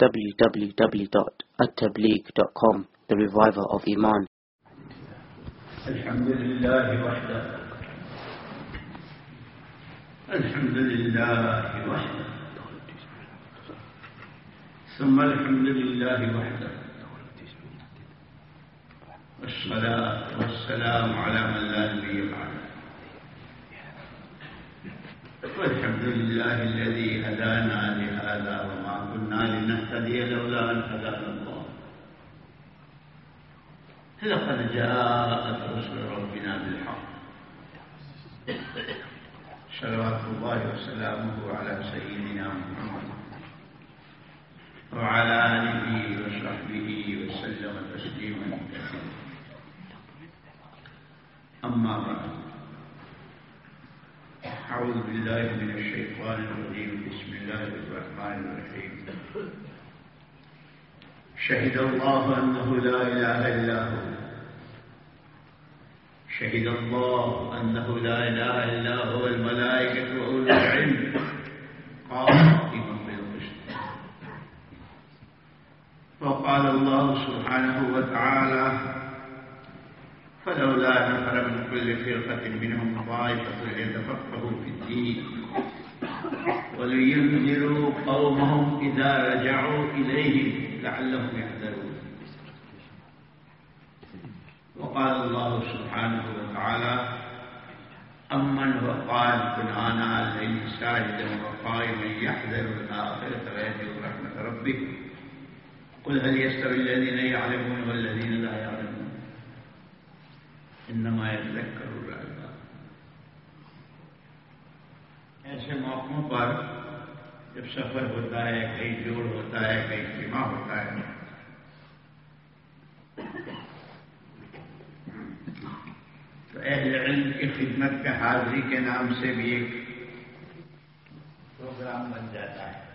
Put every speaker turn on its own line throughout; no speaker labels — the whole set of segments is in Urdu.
www.attableek.com The Reviver of Iman.
الحمد لله وحده الحمد لله وحده ثم الحمد لله وحده والصلاة والسلام على من لا نبي بعده والحمد لله الذي هدانا لهذا وما كنا لنهتدي لولا أن هدانا الله. لقد جاءت رسل ربنا بالحق. صلوات الله وسلامه على سيدنا محمد وعلى آله وصحبه وسلم تسليما كثيرا. أما بعد. أعوذ بالله من الشيطان الرجيم. بسم الله الرحمن الرحيم. شهد الله أنه لا إله إلا هو. شهد الله أنه لا إله إلا هو. الملائكة وأولو العلم قائما بالقسط. وقال الله سبحانه وتعالى فلولا نفر من كل فرقة منهم طائفة ليتفقهوا في الدين. ولينذروا قومهم إذا رجعوا إليهم لعلهم يحذرون. وقال الله سبحانه وتعالى أمن هو قانت آناء الليل ساجدا وقائما يحذر الآخرة ويرجو رحمة ربه. قل هل يستوي الذين يعلمون والذين لا يعلمون؟ انما يتذكر الالباب ایسے موقعوں پر جب سفر ہوتا ہے، کہیں جوڑ ہوتا ہے، کہیں اجتماع ہوتا ہے، تو اہل علم کی خدمت کے حاضری کے نام سے بھی ایک پروگرام بن جاتا ہے۔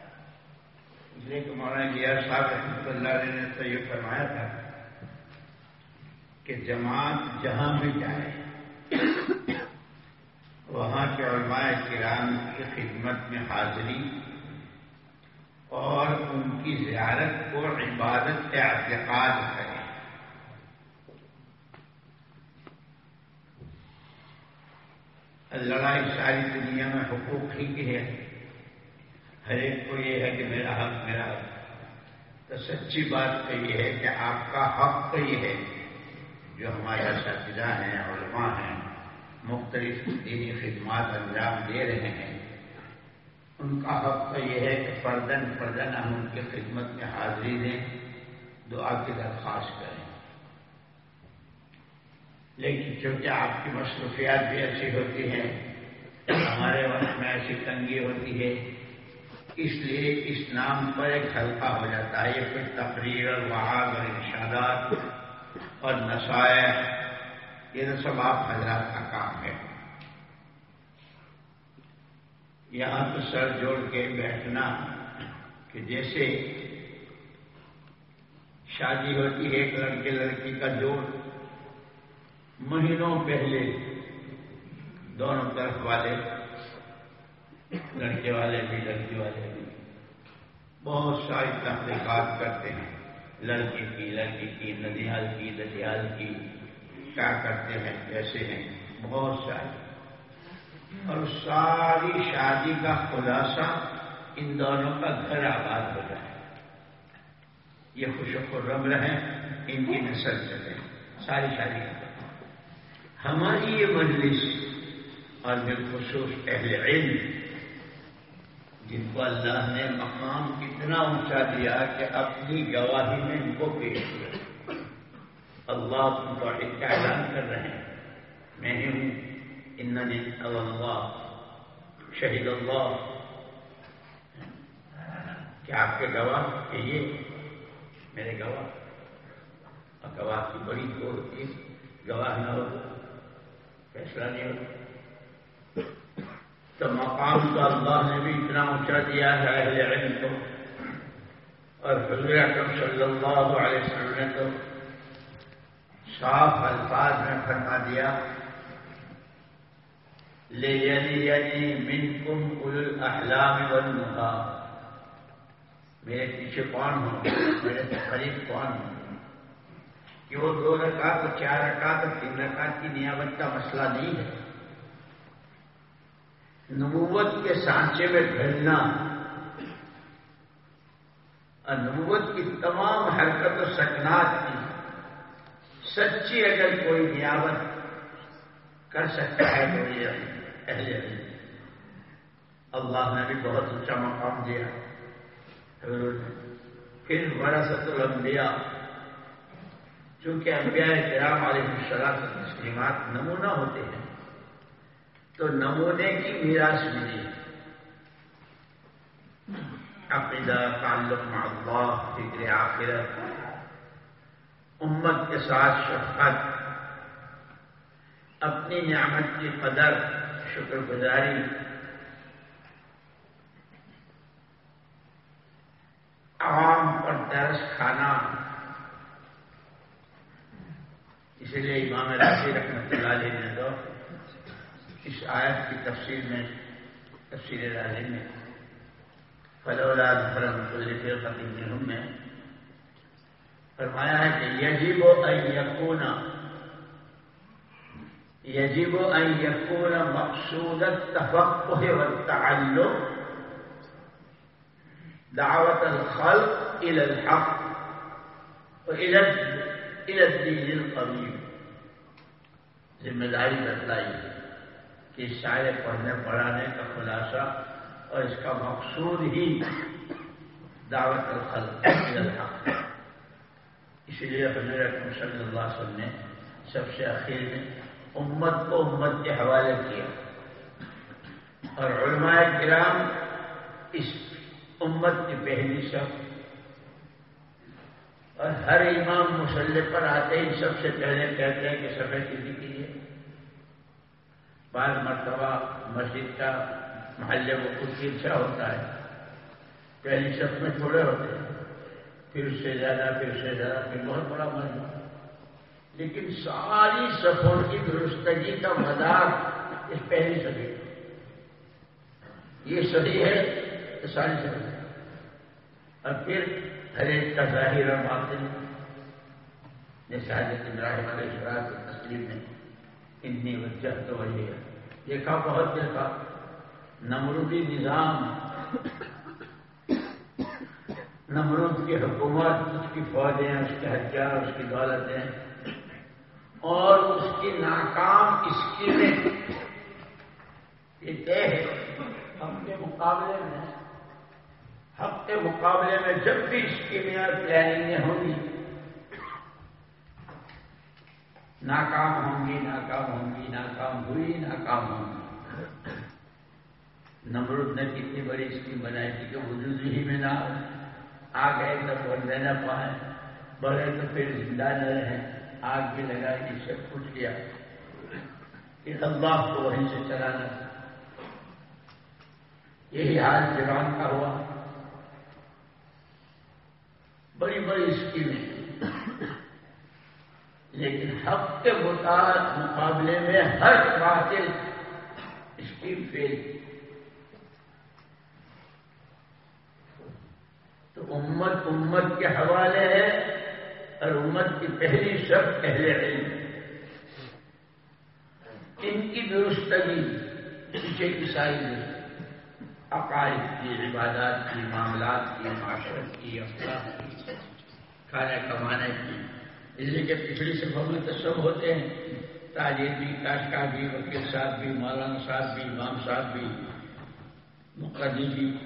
اس لیے کہ مولانا جیا صاحب رحمۃ اللہ علیہ نے تو یہ فرمایا تھا کہ جماعت جہاں بھی جائے، وہاں کے علماء کرام کی خدمت میں حاضری اور ان کی زیارت کو عبادت اعتقاد کریں۔ لڑائی ساری دنیا میں حقوق ہی کی ہے۔ ہر ایک کو یہ ہے کہ میرا حق میرا حق۔ تو سچی بات تو یہ ہے کہ آپ کا حق تو یہ ہے۔ جو ہمارے اساتذہ ہیں، علماء ہیں، مختلف دینی خدمات انجام دے رہے ہیں، ان کا حق تو یہ ہے کہ پردن پردن ہم ان کی خدمت میں حاضری دیں، دعا کی درخواست کریں۔ لیکن چونکہ آپ کی مصروفیات بھی ایسی ہوتی ہیں، ہمارے وقت میں ایسی تنگی ہوتی ہے، اس لیے اس نام پر ایک ہلکا ہو جاتا ہے، یہ کوئی تقریر اور وعاد اور ارشادات اور نسائے یہ تو سب آپ حضرات کا کام ہے۔ یہاں تو سر جوڑ کے بیٹھنا کہ جیسے شادی ہوتی ہے ایک لڑکے لڑکی کا جوڑ، مہینوں پہلے دونوں طرف والے، لڑکے والے بھی، لڑکی والے بھی، بہت ساری تحقیقات کرتے ہیں۔ لڑکی کی لڑکی کی ندیال کی ددیال کی۔ کیا کرتے ہیں؟ کیسے ہیں؟ بہت ساری۔ اور ساری شادی کا خلاصہ ان دونوں کا گھر آباد ہو جائے۔ یہ خوش و خرم رہیں ان کی نسل چلے۔ ساری شادی کا ہماری یہ مجلس اور بالخصوص اہل علم جن کو اللہ نے مقام اتنا اونچا دیا کہ اپنی گواہی میں ان کو پیش کیا۔ اللہ تم کا اعلان کر رہے ہیں۔ میں ہی ہوں۔ ان اللہ، شہید اللہ۔ کیا آپ کے گواہ کہ یہ میرے گواہ۔ اور گواہ کی بڑی کو ہوتی ہے۔ گواہ نہ ہو، فیصلہ نہیں ہو تو مقام تو اللہ نے بھی اتنا اونچا دیا ہے اہل علم کو۔ اور حضور اکرم صلی اللہ علیہ وسلم نے تو صاف الفاظ میں فرما دیا لے یعنی یعنی من کم ال احلام والنہا۔ میرے پیچھے کون ہو میرے قریب کون ہو کہ وہ دو رکعت اور چار رکعت اور تین رکعت کی نیابت کا مسئلہ نہیں ہے۔ نبوت کے سانچے میں ڈھلنا اور نبوت کی تمام حرکت و سکنات کی سچی اگر کوئی نیابت کر سکتا ہے تو یہ اہل اللہ نے بھی بہت اونچا مقام دیا۔ پھر بڑا ست الانبیاء۔ چونکہ انبیاء کرام علیہ السلام تسلیمات نمونہ ہوتے ہیں۔ تو نمونے کی میراث ملی۔ عقیدہ تعلق اللہ، فکر آخرت، امت کے ساتھ شفقت، اپنی نعمت کی قدر، شکر گزاری۔ عوام پر درس کھانا۔ اسی لیے امام راضی رحمت اللہ علیہ نے تو اس آیت کی تفصیل میں تفصیل العظیم میں فلولا ذکرم کل فی قدیمہم میں فرمایا ہے کہ یجب ان يكون یجب ان یکون مقصود التفقه والتعلم دعوة الخلق إلى الحق وإلى إلى الدين القويم ذمة داري بتلاقيه کہ شاعر پڑھنے پڑھانے کا خلاصہ اور اس کا مقصود ہی دعوت الخلق الى الحق اسی لیے حضرت صلی اللہ علیہ وسلم نے سب سے اخیر میں امت کو امت کے حوالے کیا۔ اور علماء کرام اس امت کی پہلی شخص اور ہر امام مسلح پر آتے ہی سب سے پہلے کہتے ہیں کہ سفید کسی کے لیے بعض مرتبہ مسجد کا محلے کو خود کی اچھا ہوتا ہے۔ پہلی شخص میں تھوڑے ہوتے ہیں۔ پھر اس سے زیادہ، پھر اس سے زیادہ، پھر بہت بڑا مجموعہ لیکن ساری سفر کی درستگی کا مدار اس پہلی سبھی یہ صحیح ہے تو ساری سبھی اور پھر ہر ایک کا ظاہر اور باطن جیسے حضرت ابراہیم علیہ السلام کی تسلیم میں اتنی وجہ تو وہی ہے دیکھا بہت دیکھا نمرودی نظام نمرود کی حکومت، اس کی فوجیں، اس کے ہتھیار، اس کی دولتیں، اور اس کی ناکام اسکیمیں۔ یہ طے ہے۔ ہم کے مقابلے میں حق کے مقابلے میں جب بھی اسکیمیں اور پلاننگیں ہوں گی ناکام ہوں گی ناکام ہوں گی ناکام ہوئی ناکام ہوں گی۔ نمرود نے کتنی بڑی اسکیم بنائی تھی کہ وجود ہی میں نہ آ گئے تو بننے نہ پائے۔ بڑے تو پھر زندہ نہ رہے۔ آگ بھی لگائی اس سے پھٹ گیا کہ اللہ کو وہیں سے چلانا۔ یہی حال جوان کا ہوا۔ بڑی بڑی اسکیمیں۔ لیکن حق کے مقابلے میں ہر باطل اسکیم فیل تو امت امت کے حوالے ہے اور امت کی پہلی شب پہلے علم ان کی درستگی پیچھے کی ساری عقائد کی، عبادات کی، معاملات کی، معاشرت کی افراد کی، کھانے کمانے کی اس لیے کہ پچھلی سفر میں تو سب ہوتے ہیں۔ تاجر بھی کاشکار بھی، وکیل صاحب بھی، مولانا صاحب بھی، امام صاحب بھی مقدی بھی،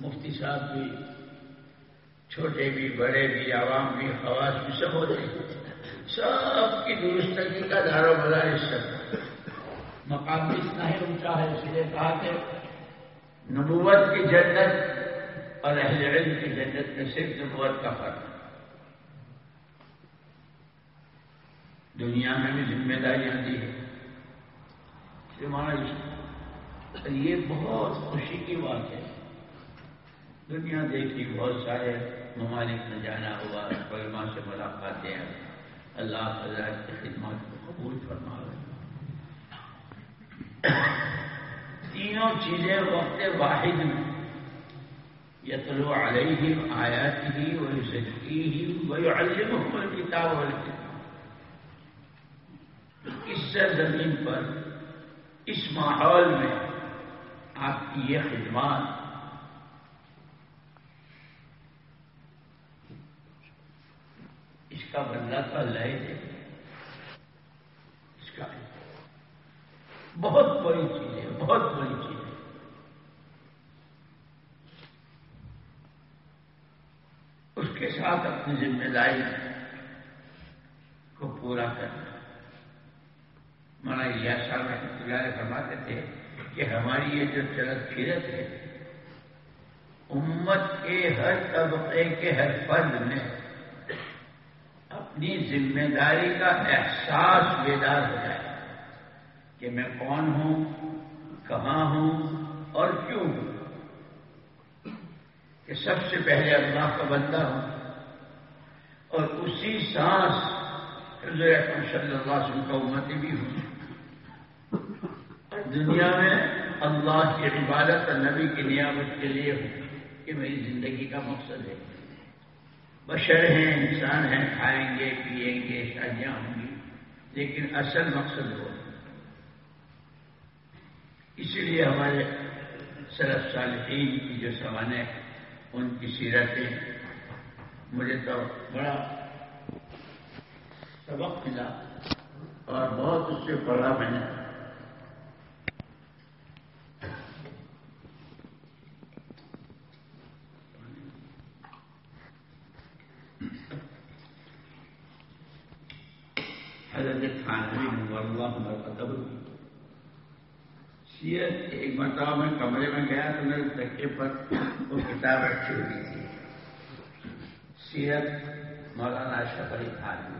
مفتی صاحب بھی، چھوٹے بھی، بڑے بھی، عوام بھی، خواص بھی، سب ہوتے ہیں۔ سب کی درستگی کا دار و مدار اس سب مقام بھی اتنا ہی اونچا ہے، اس لیے کہا کہ نبوت کی جنت اور اہل علم کی جنت میں صرف نبوت کا فرق دنیا میں بھی ذمہ داریاں دی ہے۔ جی، یہ بہت خوشی کی بات ہے۔ دنیا دیکھی بہت سارے ممالک میں جانا ہوا علماء سے ملاقاتیں اللہ حضرت کی خدمات کو قبول فرما رہے تینوں چیزیں وقت واحد میں يتلو عليهم آياته ويزكيهم ويعلمهم الكتاب والحكمة اس سرزمین پر، اس ماحول میں آپ کی یہ خدمات۔ اس کا بدلہ تو اللہ ہی دے اس کا بہت بڑی چیز ہے، بہت بڑی چیز ہے۔ اس کے ساتھ اپنی ذمہ داری کو پورا کرنا۔ مانا یہ صاحب رحمۃ اللہ فرماتے تھے کہ ہماری یہ جو چلت پھرت ہے امت کے ہر طبقے کے ہر فرد میں اپنی ذمہ داری کا احساس بیدار ہو جائے کہ میں کون ہوں کہاں ہوں اور کیوں ہوں کہ سب سے پہلے اللہ کا بندہ ہوں اور اسی سانس حضرت صلی اللہ علیہ وسلم کا امت بھی ہوں دنیا میں اللہ کی عبادت اور نبی کی نعمت کے لیے ہوں کہ میری زندگی کا مقصد ہے۔ بشر ہیں، انسان ہیں، کھائیں گے، پیئیں گے، شادیاں ہوں گی، لیکن اصل مقصد ہو اسی لیے ہمارے سرف صالحین کی جو سوانح ان کی سیرتیں، مجھے تو بڑا سبق ملا اور بہت اس سے پڑھا میں نے۔ حضرت خانوی اللہ مرتب سیرت ایک مرتبہ میں کمرے میں گیا تو میرے تکے پر وہ کتاب رکھی ہوئی تھی۔ سیرت مولانا شفری علی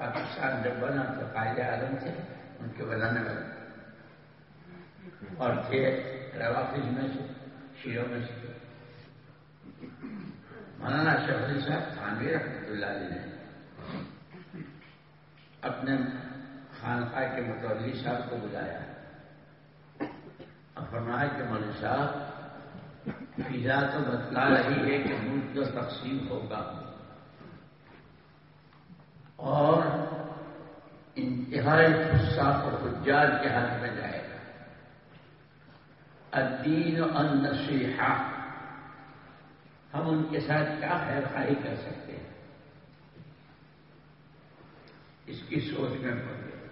پاکستان جب بنا تو قائد اعظم تھے ان کے بنانے والے اور تھے روافظ میں سے شیروں میں سے مولانا شفری صاحب خانوی رحمۃ اللہ علیہ نے اپنے خانقاہ کے متولی صاحب کو بلایا۔ اور فرمایا کہ مولوی صاحب فضا تو بتلا رہی ہے کہ ملک جو تقسیم ہوگا۔ اور انتہائی غصہ کو حجار کے ہاتھ میں جائے گا۔ الدین النصیحہ ہم ان کے ساتھ کیا خیر خائی کر سکتے ہیں؟ اس کی سوچ میں پڑ گئے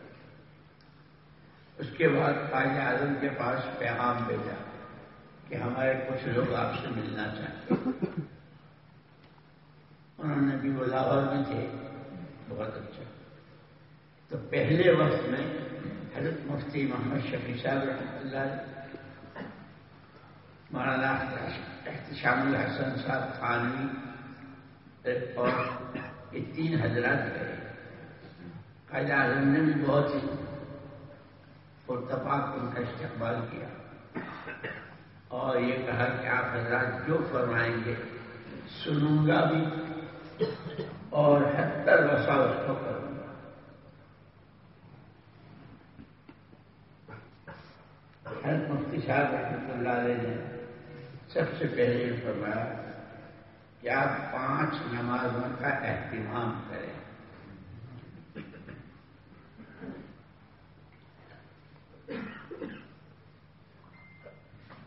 اس کے بعد قائد اعظم کے پاس پیغام بھیجا کہ ہمارے کچھ لوگ آپ سے ملنا چاہتے ہیں۔ انہوں نے بھی وہ لاہور میں تھے۔ بہت اچھا۔ تو پہلے وقت میں حضرت مفتی محمد شفیع صاحب رحمۃ اللہ مولانا احتشام الحسن صاحب خانوی اور یہ تین حضرات گئے قائد اعظم نے بھی بہت ہی پرتپاک ان کا استقبال کیا۔ اور یہ کہا کہ آپ حضرات جو فرمائیں گے، سنوں گا بھی۔ اور ہتر وسا اس کو کروں گا۔ حضرت مفتی صاحب رحمۃ اللہ علیہ نے سب سے پہلے یہ فرمایا کہ آپ پانچ نمازوں کا اہتمام کریں۔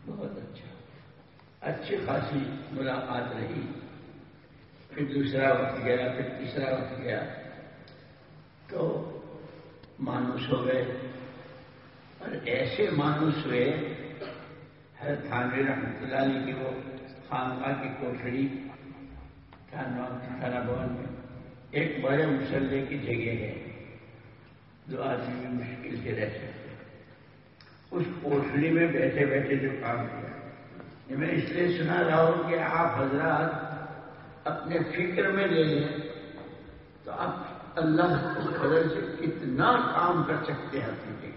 بہت اچھا۔ اچھی خاصی ملاقات رہی۔ پھر دوسرا وقت گیا، پھر تیسرا وقت گیا۔ تو مانوس ہو گئے۔ اور ایسے مانوس ہوئے ہر تھانوی رحمت اللہ علیہ کی وہ خانقاہ کی کوٹڑی تھانہ بھون میں۔ ایک بڑے مسلح کی جگہ ہے۔ جو آدمی مشکل سے رہ سکتے اس کوٹڑی میں بیٹھے بیٹھے جو کام کیا۔ میں اس لیے سنا رہا ہوں کہ آپ حضرات اپنے فکر میں لے لیں، تو آپ اللہ کو فضل سے کتنا کام کر سکتے ہیں اپنی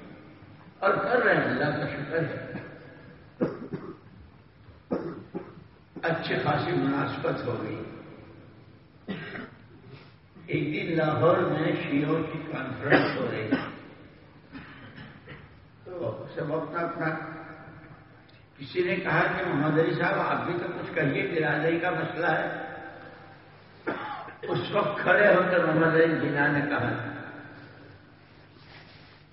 اور کر رہے ہیں، اللہ کا شکر ہے۔ اچھی خاصی مناسبت ہو گئی۔ ایک دن لاہور میں شیوں کی کانفرنس ہو رہی۔ تو سب اپنا اپنا۔ کسی نے کہا کہ محمد علی صاحب، آپ بھی تو کچھ کہیے، برادری کا مسئلہ ہے۔ اس وقت کھڑے ہو کر محمد علی جنا نے کہا،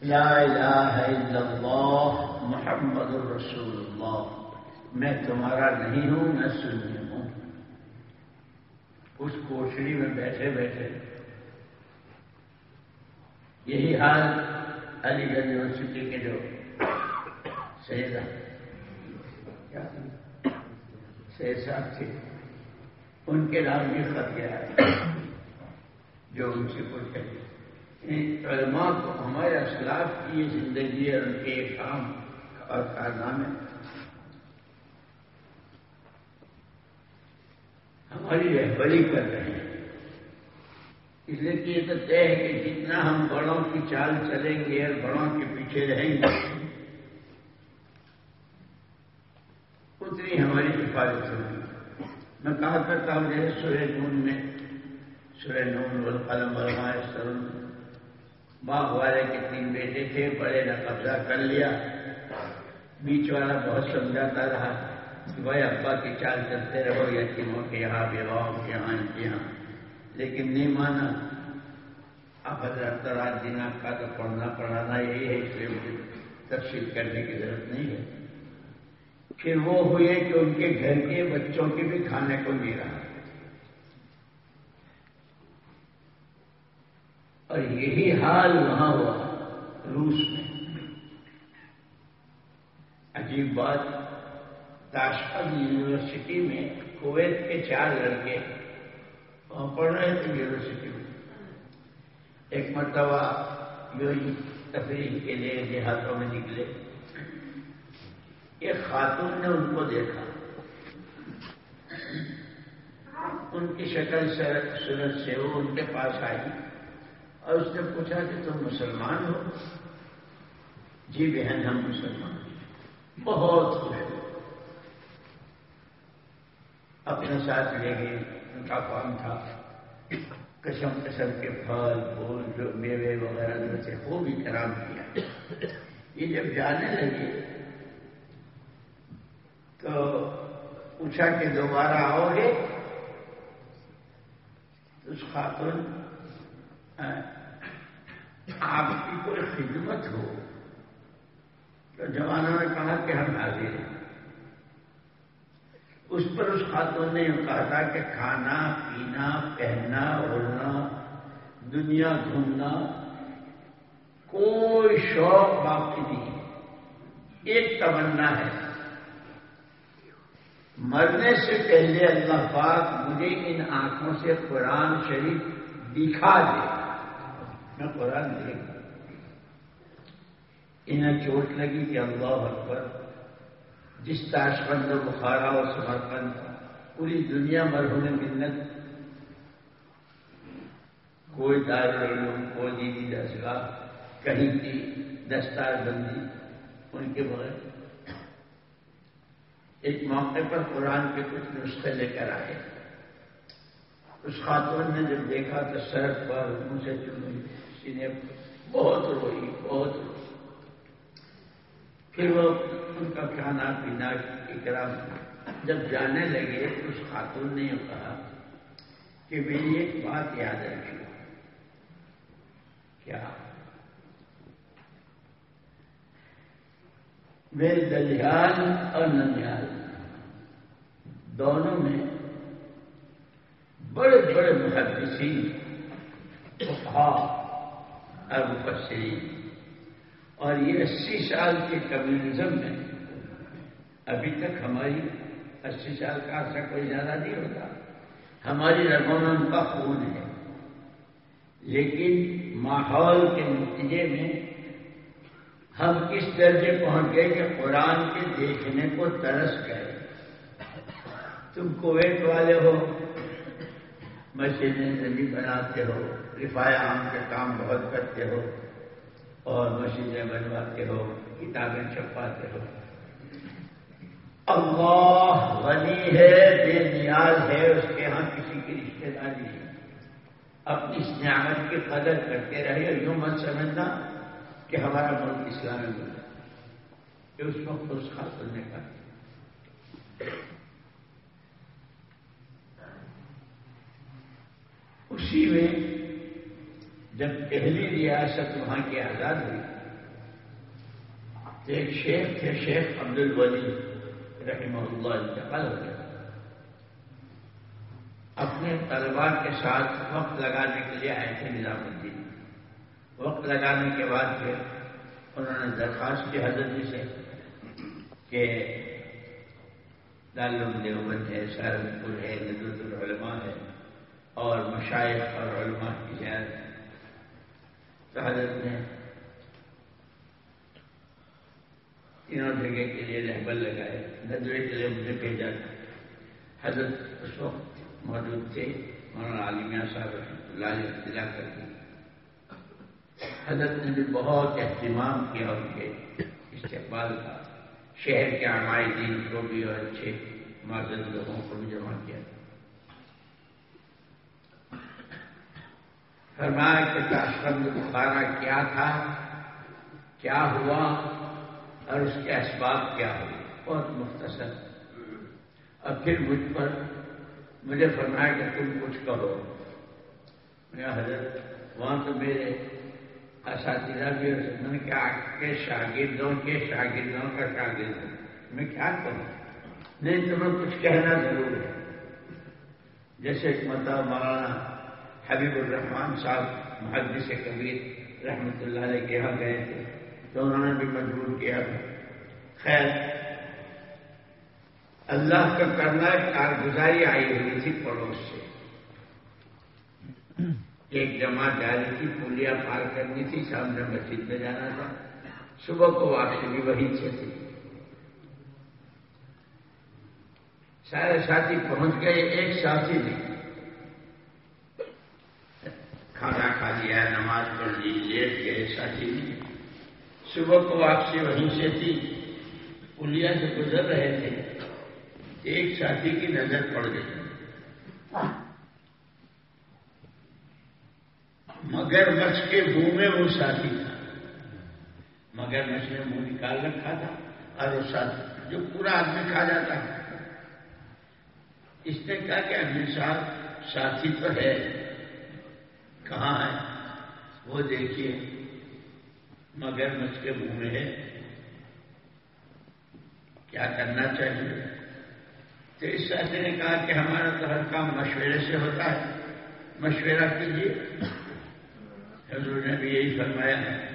لا الہ الا اللہ محمد الرسول اللہ، میں تمہارا نہیں ہوں، میں سنی ہوں۔ اس کوشڑی میں بیٹھے بیٹھے یہی حال علی گڑھ یونیورسٹی کے جو سید سید صاحب تھے۔ ان کے نام بھی خط گیا جو ان سے پوچھے یعنی علماء کو ہمارے اسلاف کی زندگی اور ان کے کام اور کارنامے۔ ہماری رہبری کر رہے ہیں۔ اس لیے کہ یہ تو طے ہے کہ جتنا ہم بڑوں کی چال چلیں گے اور بڑوں کے پیچھے رہیں گے، اتنی ہماری حفاظت ہوگی۔ میں کہا کرتا ہوں جیسے سورہ نون میں، سورہ نون والقلم والماء سرون باغ والے کے تین بیٹے تھے، بڑے نے قبضہ کر لیا۔ بیچ والا بہت سمجھاتا رہا کہ بھائی ابا کی چال چلتے رہو یتیموں کے یہاں بیواؤں کے یہاں ان کے یہاں۔ لیکن نہیں مانا۔ اب حضرت رات دینا کا تو پڑھنا پڑھانا یہی ہے، اس لیے مجھے تفصیل کرنے کی ضرورت نہیں ہے۔ پھر وہ ہوئے کہ ان کے گھر کے بچوں کے بھی کھانے کو نہیں رہا اور یہی حال وہاں ہوا روس میں۔ عجیب بات تاشقند یونیورسٹی میں کویت کے چار لڑکے وہاں پڑھ رہے تھے یونیورسٹی میں۔ ایک مرتبہ یوں تفریح کے لیے دیہاتوں میں نکلے۔ ایک خاتون نے ان کو دیکھا۔ ان کی شکل سورت سے وہ ان کے پاس آئی اور اس نے پوچھا کہ تم مسلمان ہو؟ جی بہن، ہم مسلمان بہت خوش۔ اپنے ساتھ لے گئے ان کا کام تھا۔ قسم قسم کے پھل، پھول، جو میوے وغیرہ جو تھے، وہ بھی کرام کیا۔ یہ جب جانے لگے تو پوچھا کہ دوبارہ آؤ گے؟ اس خاتون آپ کی کوئی خدمت ہو؟ تو جوانوں نے کہا کہ ہم حاضر ہیں۔ اس پر اس خاتون نے کہا تھا کہ کھانا، پینا، پہننا، اڑنا، دنیا گھومنا، کوئی شوق باقی نہیں۔ ایک تمنا ہے۔ مرنے سے پہلے اللہ پاک مجھے ان آنکھوں سے قرآن شریف دکھا دے۔ میں قرآن دیکھ انہیں چوٹ لگی کہ اللہ اکبر، جس تاشبند و بخارا اور سمرپن پوری دنیا مرہون منت۔ کوئی دارالعلوم، کوئی دیدی دسگاہ کہیں کی دستار بندی، ان کے بغیر۔ ایک موقع پر قرآن کے کچھ نسخے لے کر آئے۔ اس خاتون نے جب دیکھا تو سڑک پر منہ سے چنی سینے بہت روئی بہت روئی۔ پھر وہ ان کا کھانا پینا اکرام۔ جب جانے لگے تو اس خاتون نے یہ کہا کہ میری ایک بات یاد رکھی کیا میرے دلیال اور ننیال دونوں میں بڑے بڑے محدثین اور مفسرین اور یہ اسی سال کے کمیونزم میں ابھی تک ہماری اسی سال کا عرصہ کوئی زیادہ نہیں ہوتا۔ ہماری رگوں میں ان کا خون ہے۔ لیکن ماحول کے نتیجے میں ہم کس درجے پہنچ گئے کہ قرآن کے دیکھنے کو ترس گئے؟ تم کویت والے ہو، مسجدیں زمین بناتے ہو رفایا عام کے کام بہت کرتے ہو، اور مسجدیں بنواتے ہو، کتابیں چھپاتے ہو۔ اللہ غنی ہے، بے نیاز ہے، اس کے ہاں کسی کی رشتے داری نہیں۔ اپنی اس نعمت کی قدر کرتے رہے اور یوں مت سمجھنا کہ ہمارا ملک اسلامی ملک ہے کہ اس وقت اس حاصل نے کا۔ اسی میں جب پہلی ریاست وہاں کی آزاد ہوئی، تو ایک شیخ تھے، شیخ عبد الولی رحمہ اللہ انتقال ہو گیا اپنے طلبا کے ساتھ وقت لگانے کے لیے آئے تھے نظام الدین۔ وقت لگانے کے بعد پھر انہوں نے درخواست کی حضرت جی سے کہ دارالعلوم دیوبند ہے، سہارنپور ہے ندرت العلماء ہے اور مشائق اور علماء کی زیادہ تو حضرت نے تینوں جگہ کے لیے رہبر لگائے، ندوے کے لیے مجھے بھیجا حضرت اس وقت موجود تھے، مولانا عالمیہ صاحب رحمۃ اللہ کر دی حضرت نے بھی بہت اہتمام کیا ان کے استقبال کا۔ شہر کے عمائی دین کو بھی اور اچھے معذر لوگوں کو بھی جمع کیا۔ فرمایا کہ تاشند بخارا کیا تھا؟ کیا ہوا؟ اور اس کے اسباب کیا ہوئے؟ بہت مختصر۔ اور پھر مجھ پر مجھے فرمایا کہ تم کچھ کہو۔ میں حضرت، وہاں تو میرے اساتذہ بھی اور میں نے کے شاگردوں کے شاگردوں کا شاگرد میں کیا کروں نہیں تمہیں کچھ کہنا ضرور ہے۔ جیسے ایک مطلب مولانا حبیب الرحمان صاحب، محدث سے کبیر رحمۃ اللہ علیہ کے یہاں گئے تھے، تو انہوں نے بھی مجبور کیا۔ تھا خیر، اللہ کا کرنا کارگزاری آئی ہوئی تھی پڑوس سے۔ ایک جماعت جا رہی تھی پولیا پار کرنی تھی سامنے مسجد میں جانا تھا۔ صبح کو واپسی بھی وہی سے تھی۔ سارے ساتھی پہنچ گئے، ایک ساتھی نے کھانا کھا لیا، نماز پڑھ لی، لیٹ گئے ساتھی نے صبح کو واپسی وہیں سے تھی۔ پلیا سے گزر رہے تھے، ایک ساتھی کی نظر پڑ گئی۔ مگر مچھ کے منہ میں وہ ساتھی تھا۔ مگر مچھ نے منہ نکال رکھا تھا اور وہ ساتھی جو پورا آدمی کھا جاتا اس نے کہا کہ اگلے سال ساتھی تو ہے۔ کہاں ہے؟ وہ دیکھیے۔ مگر مجھ کے منہ میں ہے۔ کیا کرنا چاہیے؟ تو اس ساتھی نے کہا کہ ہمارا تو ہر کام مشورے سے ہوتا ہے۔ مشورہ کیجیے۔ حضور نے بھی یہی فرمایا ہے۔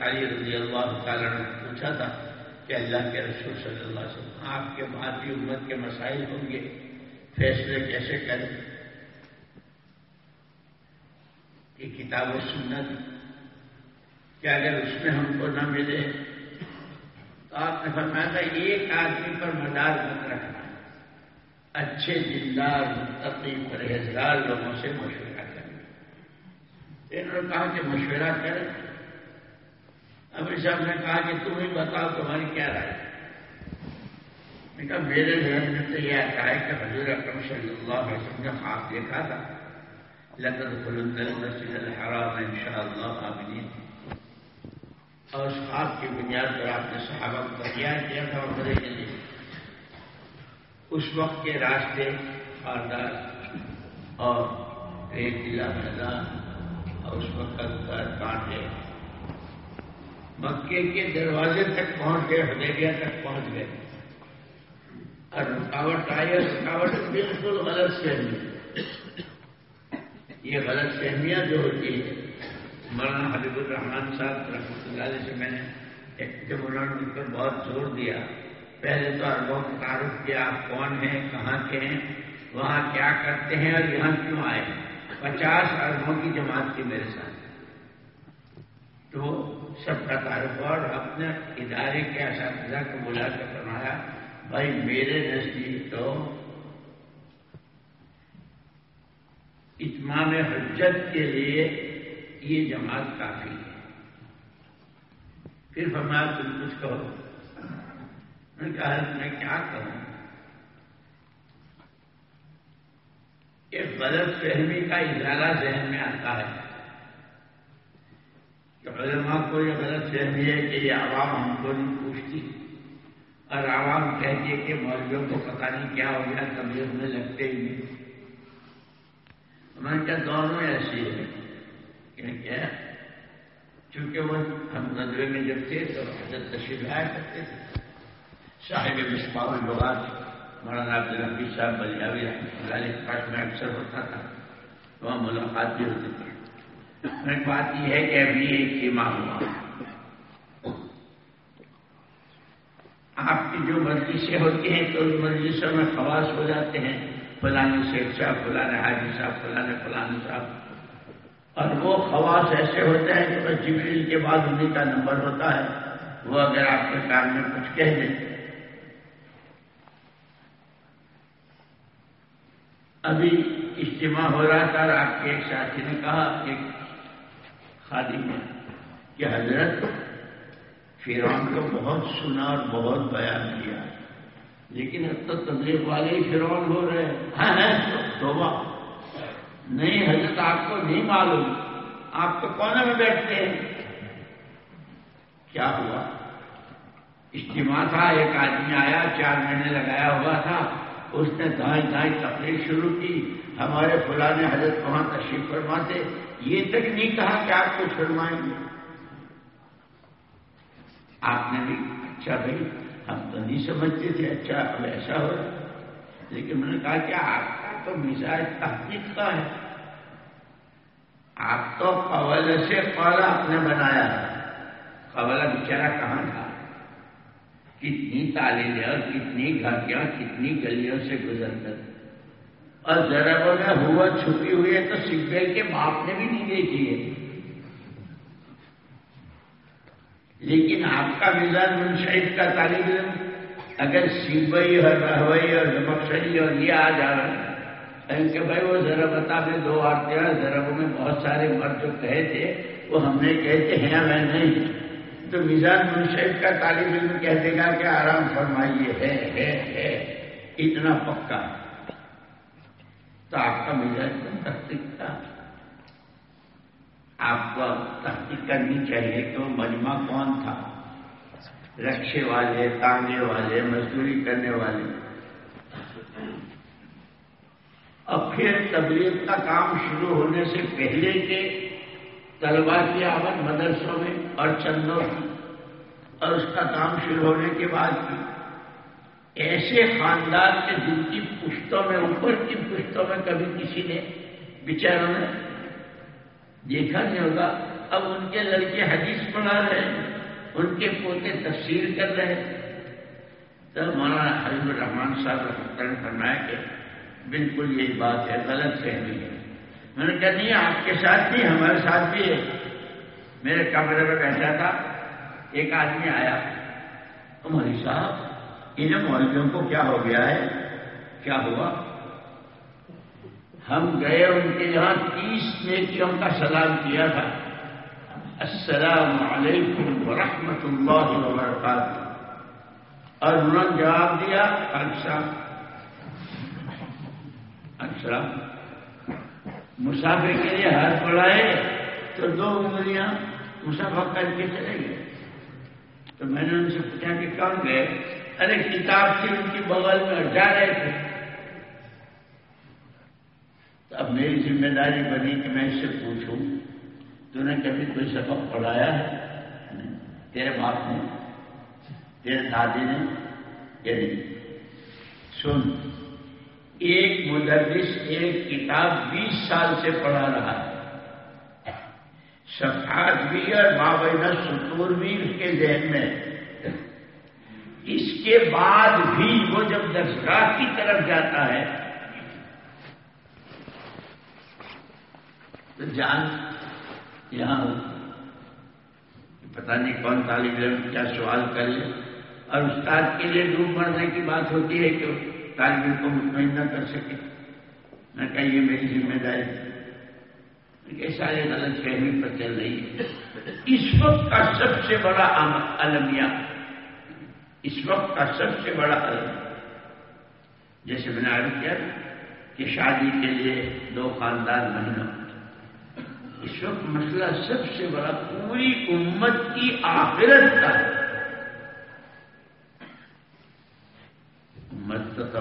علی رضی اللہ تعالیٰ نے پوچھا تھا کہ اللہ کے رسول صلی اللہ علیہ وسلم آپ کے بعد بھی امت کے مسائل ہوں گے، فیصلے کیسے کریں؟ یہ کتاب و سنت کہ اگر اس میں ہم کو نہ ملے؟ تو آپ نے فرمایا تھا، ایک آدمی پر مدار مت رکھنا۔ اچھے دیندار، متقی، پرہیزگار لوگوں سے مشورہ انہوں نے کہا کہ مشورہ کریں امیر صاحب نے کہا کہ تم ہی بتاؤ تمہاری کیا رائے۔ میں کہا، میرے ذہن میں تو یہ آتا ہے کہ حضور اکرم صلی اللہ علیہ وسلم نے خواب دیکھا تھا۔ لطن خلند المسجد الحرام ان شاء اللہ عامنی اور اس خواب کی بنیاد پر آپ نے صحابہ کو تیار کیا تھا عمرے کے لیے اس وقت کے راستے خاردار اور ریتیلا میدان۔ اور اس وقت کانٹے مکے کے دروازے تک پہنچ گئے، حدیبیہ تک پہنچ گئے۔ اور رکاوٹ آئی اور رکاوٹ بالکل غلط فہمی۔ یہ غلط فہمیاں جو ہوتی ہے مولانا حبیب الرحمان صاحب رحمۃ اللہ علیہ سے میں نے ایک جب انہوں نے پر بہت زور دیا، پہلے تو اربوں کو تعارف کیا، آپ کون ہیں، کہاں کے ہیں، وہاں کیا کرتے ہیں اور یہاں کیوں آئے پچاس اربوں کی جماعت تھی میرے ساتھ۔ تو سب کا تعارف اور اپنے ادارے کے اساتذہ کو بلا کر فرمایا، بھائی میرے نزدیک تو اتمام حجت کے لیے یہ جماعت کافی ہے۔ پھر فرمایا، تم کچھ کہو۔ میں کہا، میں کیا کروں یہ غلط فہمی کا اجارہ ذہن میں آتا ہے۔ کہ علماء کو یہ غلط فہمی ہے کہ یہ عوام ہم کو نہیں پوچھتی۔ اور عوام کہتی ہے کہ مولویوں کو پتا نہیں کیا ہو گیا تبلیغ میں لگتے ہی نہیں۔ میں کیا دونوں ایسی ہے کہ کیا چونکہ وہ ہم ندوے میں جب تھے تو حضرت تشریف آیا کرتے تھے۔ صاحب مشپاؤ لغات۔ مولانا عبد صاحب بلیاوی رحمۃ اللہ علیہ پاس میں اکثر ہوتا تھا وہاں ملاقات بھی ہوتی تھی۔ میں بات یہ ہے کہ ابھی ایک اجتماع ہوا۔ آپ کی جو مجلسیں ہوتی ہیں تو ان مجلسوں میں خواص ہو جاتے ہیں، فلانے شیخ صاحب، فلانے حاجی صاحب، فلانے فلانے صاحب۔ اور وہ خواص ایسے ہوتے ہیں کہ بس جبریل کے بعد انہیں کا نمبر ہوتا ہے۔ وہ اگر آپ کے کام میں کچھ کہہ دیں۔ ابھی اجتماع ہو رہا تھا اور آپ کے ایک ساتھی نے کہا، ایک خادم میں کہ حضرت فرعون کو بہت سنا اور بہت بیان کیا۔ لیکن اب تو تبلیغ والے ہی فرعون ہو رہے ہیں۔ ہاں ہیں توبہ۔ نہیں، حضرت، آپ کو نہیں معلوم۔ آپ تو کونے میں بیٹھتے ہیں۔ کیا ہوا؟ اجتماع تھا، ایک آدمی آیا، چار مہینے لگایا ہوا تھا۔ اس نے دائیں دائیں تقریر شروع کی۔ ہمارے فلاں حضرت وہاں تشریف فرماتے، یہ تک نہیں کہا کہ آپ کو فرمائیں گے۔ آپ نے بھی اچھا بھائی، ہم تو نہیں سمجھتے تھے اچھا اب ایسا ہو۔ رہا لیکن میں نے کہا کہ آپ کا تو مزاج تحقیق کا ہے۔ آپ تو قول سے قولا آپ نے بنایا قولا بیچارہ کہاں تھا؟ کتنی تعلیمیں کتنی گھاٹیاں کتنی گلیوں سے گزر کر اور ذرا میں ہوا چھپی ہوئی ہے تو سکھ کے باپ نے بھی نہیں دیکھی ہے۔ لیکن آپ کا مزاج منشاہد کا طالب علم اگر سبئی اور رہوئی اور نمکشری اور یہ آ جا رہا ہے کہ بھائی وہ ذرا بتا میں دو آرتے ہیں، ذرا میں بہت سارے مرد جو کہے تھے، وہ ہم نے کہتے ہیں میں نہیں؟ تو میزان منشیب کا طالب علم کہہ دے گا کہ آرام فرمائیے، ہے ہے ہے، اتنا پکا۔ تو آپ کا مزاج تحقیق تھا آپ کو تحقیق کرنی چاہیے کہ وہ مجمع کون تھا؟ رکشے والے، تانگے والے، مزدوری کرنے والے۔ اور پھر تبلیغ کا کام شروع ہونے سے پہلے کے طلبا کی آمد مدرسوں میں اور چندوں کی اور اس کا کام شروع ہونے کے بعد کی ایسے خاندان کے جن کی پشتوں میں اوپر کی پشتوں میں کبھی کسی نے بچاروں نے دیکھا نہیں ہوگا اب ان کے لڑکے حدیث پڑھا رہے ہیں ان کے پوتے تفسیر کر رہے ہیں تو مولانا حضب الرحمان صاحب رحمۃ اللہ فرمایا کہ بالکل یہی بات ہے غلط فہمی ہے میں نے کہا، نہیں، آپ کے ساتھ بھی، ہمارے ساتھ بھی ہے میرے کمرے میں بیٹھا تھا، ایک آدمی آیا۔ مولوی صاحب، انہیں مولویوں کو کیا ہو گیا ہے؟ کیا ہوا؟ ہم گئے، ان کے یہاں تیس نیکیوں کا سلام کیا تھا۔ السلام علیکم ورحمۃ اللہ وبرکاتہ۔ اور انہوں نے جواب دیا اچھا اچھا مسافر کے لیے ہاتھ پڑھائے تو دو انگلیاں مسافر کر کے چلے گئے۔ تو میں نے ان سے پوچھا کہ کون گئے؟ ارے کتاب سے ان کی بغل میں جا رہے تھے۔ تو اب میری ذمہ داری بنی کہ میں اس سے پوچھوں۔ تو نے کبھی کوئی سبق پڑھایا ہے؟ تیرے باپ نے، تیرے دادی نے یا نہیں؟ سن۔ ایک مدرس ایک کتاب بیس سال سے پڑھا رہا ہے۔ صفحات بھی اور مابینہ سطور بھی اس کے ذہن میں اس کے بعد بھی وہ جب درسگاہ کی طرف جاتا ہے، تو جان یہاں پتہ نہیں کون طالب علم کیا سوال کر لے۔ اور استاد کے لیے ڈوب مرنے کی بات ہوتی ہے کہ طالب کو مطمئن نہ کر سکے۔ میں کہا، یہ میری ذمہ داری یہ سارے غلط فہمی پر چل رہی ہے۔ اس وقت کا سب سے بڑا المیہ اس وقت کا سب سے بڑا علم جیسے میں نے عرض کیا کہ شادی کے لیے دو خاندان مہینوں اس وقت مسئلہ سب سے بڑا پوری امت کی آخرت کا ہے۔ امت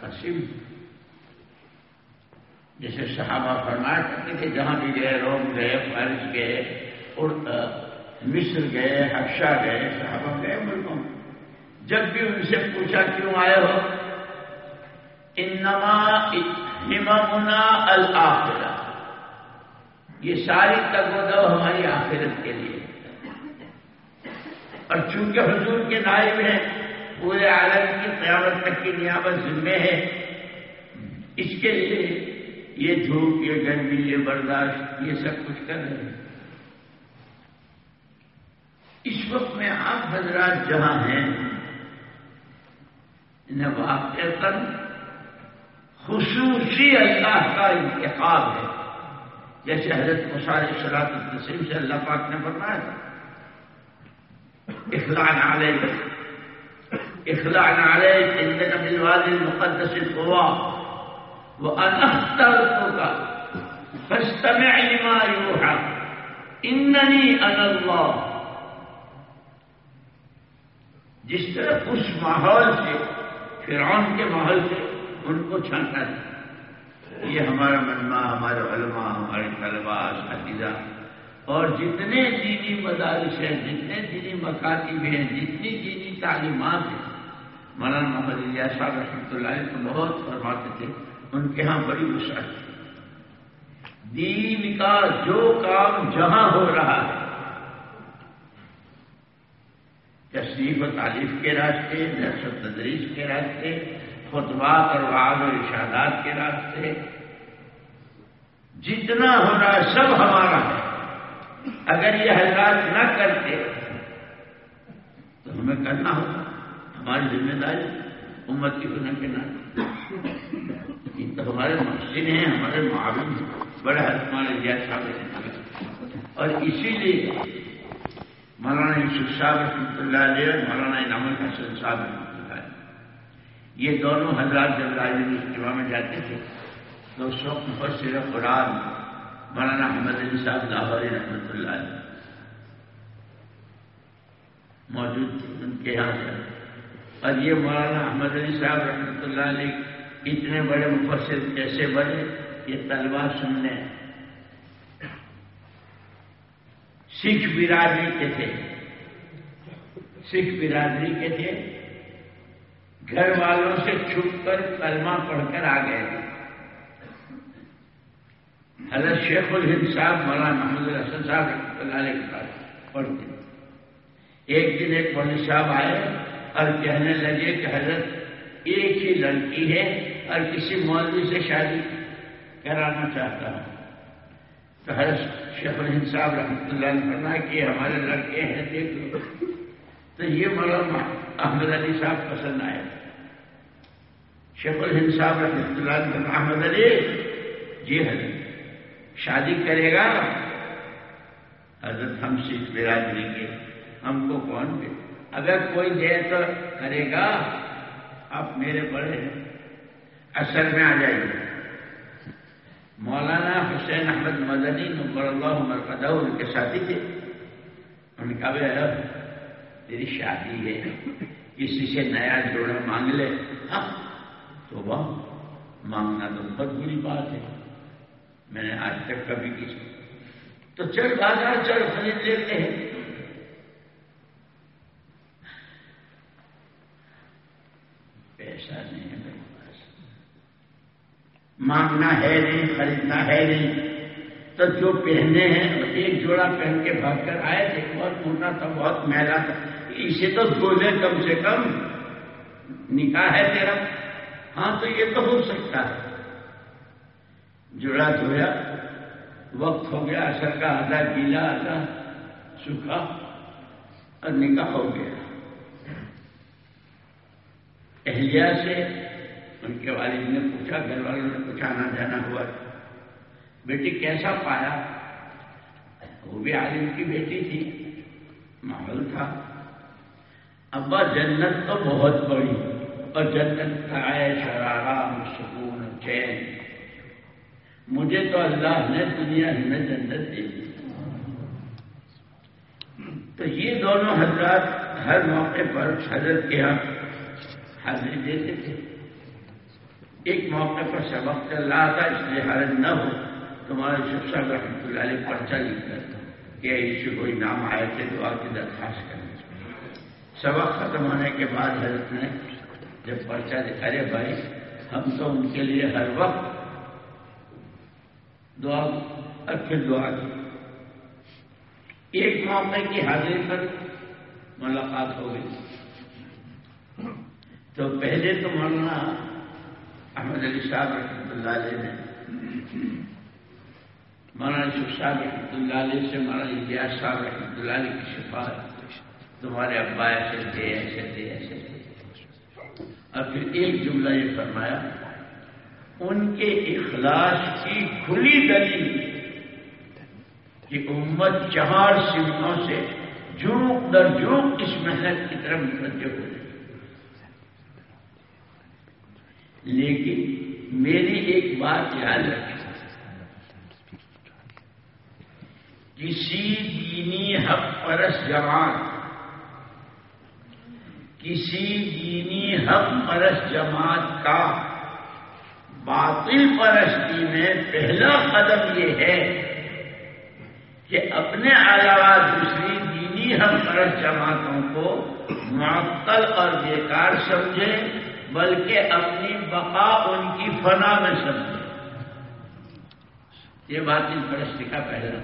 قسم جیسے صحابہ فرمایا کرتے تھے، جہاں بھی گئے، روم گئے فارس گئے اور مصر گئے حفشہ گئے، صحابہ گئے، ملکوں۔ جب بھی ان سے پوچھا کیوں آئے ہو؟ انما ہممنا الآخرہ یہ ساری تگ ہماری آخرت کے لیے۔ اور چونکہ حضور کے نائب ہیں پورے عالم کی قیامت تک کی نیامت ذمے ہے۔ اس کے لیے یہ دھوپ، یہ گرمی یہ برداشت، یہ سب کچھ کر رہے ہیں۔ اس وقت میں آپ حضرات جہاں ہیں، انہیں واقع خصوصی اللہ کا انتخاب ہے۔ جیسے حضرت مسار شراط التسیم سے اللہ پاک نے بتایا اخلاق علیہ اخلاق علیہ ان بالواد المقدس القوا وہ انختر کا فاستمع لما يوحى. انني انا الله. جس طرح اس ماحول سے، فرعون کے ماحول سے ان کو چھانٹا ہے یہ ہمارا منما ہمارے علماء ہمارے طلبا اساتذہ اور جتنے دینی مدارس ہیں، جتنے دینی مکاتب ہیں، جتنی دینی تعلیمات ہیں مولانا محمد اللہ صاحب رحمۃ اللہ علیہ کو بہت فرماتے تھے، ان کے ہاں بڑی وسعت تھی۔ دین کا جو کام جہاں ہو رہا ہے تصنیف و تعریف کے راستے نرس و تدریس کے راستے خطبات اور وعد و ارشادات کے راستے، جتنا ہو رہا ہے، سب ہمارا ہے۔ اگر یہ حضرات نہ کرتے، تو ہمیں کرنا ہوگا ہماری ذمہ داری امت کی بنا کے نہ تو ہمارے مسجد ہیں، ہمارے معاون ہیں، بڑے حد ہمارے جیسا اور اسی لیے مولانا یوسف صاحب رحمۃ اللہ علیہ اور مولانا انعام الحسن صاحب رحمۃ اللہ علیہ۔ یہ دونوں حضرات جب راجنی اجتماع میں جاتے تھے، تو اس وقت مفسر قرآن مولانا احمد علی صاحب لاہوری رحمۃ اللہ علیہ موجود تھے، ان کے یہاں سے۔ اور یہ مولانا احمد علی صاحب رحمۃ اللہ علیہ اتنے بڑے مفسر کیسے بڑے یہ طلبا سننے سکھ برادری کے تھے۔ سکھ برادری کے تھے۔ گھر والوں سے چھپ کر کلمہ پڑھ کر آ گئے۔ حضرت شیخ الہند صاحب، مولانا محمد الحسن صاحب رحمۃ اللہ علیہ کے پاس پڑھتے۔ ایک دن ایک مولوی صاحب آئے۔ اور کہنے لگے کہ حضرت ایک ہی لڑکی ہے اور کسی مولوی سے شادی کرانا چاہتا ہوں۔ تو حضرت شیخ الہند صاحب رحمۃ اللہ نے فرمایا کہ ہمارے لڑکے ہیں، دیکھ لو۔ تو یہ مولانا احمد علی صاحب پسند آئے۔ شیخ الہند صاحب رحمۃ اللہ نے احمد علی جی حضرت، شادی کرے گا۔ حضرت ہم سکھ برادری کے ہم کو کون دے اگر کوئی دے تو کرے گا، آپ میرے بڑے اثر میں آ جائیے مولانا حسین احمد مدنی نمبر اللہ مرکزہ ان کے ساتھی تھے۔ ان کا بھی تیری شادی ہے۔ کسی سے نیا جوڑا مانگ لے۔ ہاں تو وہ مانگنا تو بہت بری بات ہے۔ میں نے آج تک کبھی کسی تو چل بازار چل خرید لیتے ہیں۔ پیسہ نہیں ہے بھائی مانگنا ہے نہیں، خریدنا ہے نہیں۔ تو جو پہننے ہیں ایک جوڑا پہن کے بھاگ کر آئے تھے بہت موٹا تھا، بہت میلا تھا۔ اسے تو دھو کم سے کم نکاح ہے تیرا۔ ہاں تو یہ تو ہو سکتا ہے۔ جوڑا دھویا، وقت ہو گیا اثر کا آدھا، گیلا آدھا، سوکھا، اور نکاح ہو گیا۔ اہلیہ سے ان کے والد نے پوچھا، گھر والوں نے پوچھا، آنا جانا ہوا۔ بیٹی کیسا پایا؟ وہ بھی عالم کی بیٹی تھی، ماحول تھا۔ ابا، جنت تو بہت بڑی، اور جنت کا عیش اور آرام سکون، چین۔ مجھے تو اللہ نے دنیا ہی میں جنت دے دی۔ تو یہ دونوں حضرات ہر موقع پر حضرت کے یہاں حاضری دیتے تھے۔ ایک موقع پر سبق چل رہا تھا، اس لیے حرض نہ ہو۔ تمہارے شخصا رحمۃ اللہ علیہ پرچہ لکھ کر کہ اس سے کوئی نام آئے تھے، دعا کی درخواست کرنے سبق ختم ہونے کے بعد حضرت نے جب پرچہ دکھا رہے بھائی، ہم تو ان کے لیے ہر وقت دعا اور پھر دعا کی۔ ایک موقع کی حاضری پر ملاقات ہو گئی۔ تو پہلے تو مولانا احمد علی صاحب رحمۃ اللہ علیہ نے مولانا یوسف صاحب رحمۃ اللہ علیہ سے مولانا الیاس صاحب رحمۃ اللہ علیہ کی شفاعت تمہارے ابا ایسے تھے ایسے تھے ایسے تھے۔ اور پھر ایک جملہ یہ فرمایا، ان کے اخلاص کی کھلی دلیل کہ امت چار سمتوں سے جھوک در جھوک اس محنت کی طرف متوجہ ہو رہی لیکن میری ایک بات یاد رکھیں۔ کسی دینی حق پرس جماعت، کسی دینی حق پرس جماعت کا باطل پرستی میں پہلا قدم یہ ہے کہ اپنے علاوہ دوسری دینی ہم پرس جماعتوں کو معطل اور بیکار سمجھے بلکہ اپنی بقا ان کی فنا میں سمجھے یہ بات ان پرستی کا پہلا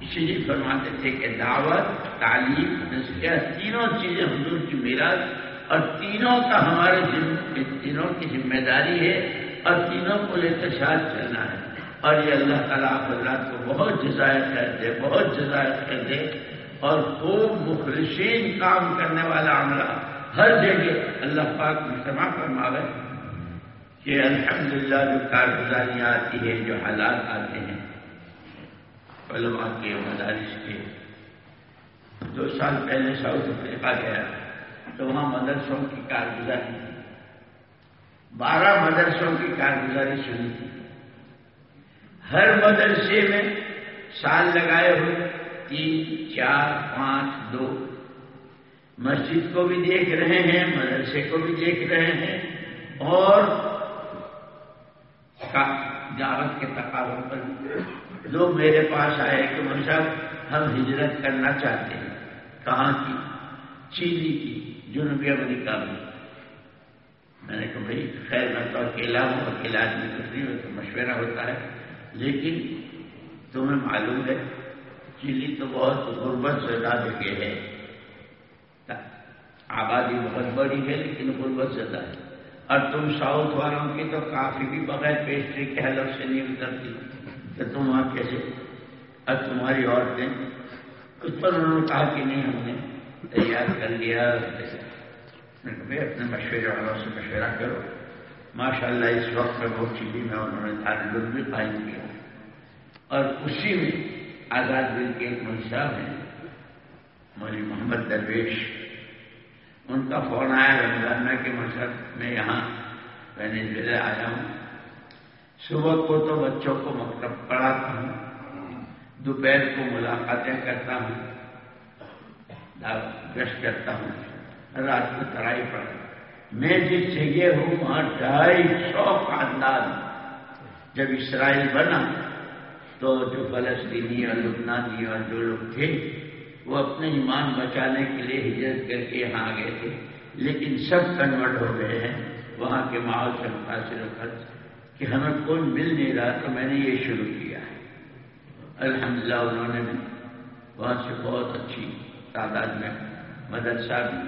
اسی لیے فرماتے تھے کہ دعوت، تعلیم نسخہ تینوں چیزیں حضور کی میراث اور تینوں کا ہمارے تینوں کی ذمہ داری ہے اور تینوں کو لے کر ساتھ چلنا ہے۔ اور یہ اللہ تعالیٰ حضرات کو بہت جزائر کر دے، بہت جزائر کر دے اور خوب مخلصین کام کرنے والا عملہ ہر جگہ اللہ پاک مجتمع فرماوے کہ الحمدللہ جو کارگزاریاں آتی ہے، جو حالات آتے ہیں، علماء کے، مدارس کے، دو سال پہلے ساؤتھ افریقہ گیا تو وہاں مدرسوں کی کارگزاری بارہ مدرسوں کی کارگزاری سنی تھی۔ ہر مدرسے میں سال لگائے ہوئے، تین، چار، پانچ، دو۔ مسجد کو بھی دیکھ رہے ہیں، مدرسے کو بھی دیکھ رہے ہیں، اور دعوت کے تقاضوں پر لوگ میرے پاس آئے کہ صاحب ہم ہجرت کرنا چاہتے ہیں۔ کہاں کی؟ چیلی کی جنوبی امریکہ میں۔ میں نے کہا، بھائی، خیر، میں تو اکیلا ہوں، اکیلا آدمی کچھ نہیں تو مشورہ ہوتا ہے۔ لیکن تمہیں معلوم ہے چلی تو بہت غربت زدہ جگہ ہے۔ آبادی بہت بڑی ہے، لیکن غربت زدہ ہے۔ اور تم ساؤتھ والوں کی تو کافی بھی بغیر پیسٹری کے حلف سے نہیں اترتی۔ تو تم وہاں کیسے؟ اور تمہاری عورتیں؟ اس پر انہوں نے کہا کہ نہیں، ہم نے تیار کر لیا۔ اپنے مشورے والوں سے مشورہ کرو۔ ماشاء اللہ اس وقت میں وہ چیزیں میں انہوں نے تعلق بھی قائم کیا۔ اور اسی میں آزاد دل کے ایک مول صاحب ہیں، مولوی محمد درویش۔ ان کا فون آیا رمضانہ کے مقصد میں یہاں میں نے ضلع آیا ہوں صبح کو تو بچوں کو مکتب پڑھاتا ہوں، دوپہر کو ملاقاتیں کرتا ہوں گشت کرتا ہوں، رات کو ترائی پڑھتا میں جس جگہ ہوں، وہاں ڈھائی سو خاندان۔ جب اسرائیل بنا تو جو فلسطینی اور لبنانی اور جو لوگ تھے وہ اپنے ایمان بچانے کے لیے ہجرت کر کے یہاں آ گئے تھے، لیکن سب کنورٹ ہو گئے ہیں۔ وہاں کے ماحول سے متاثر ہو کر کہ ہمیں کوئی مل نہیں رہا تو میں نے یہ شروع کیا ہے۔ الحمدللہ انہوں نے بھی وہاں سے بہت اچھی تعداد میں مدرسہ بھی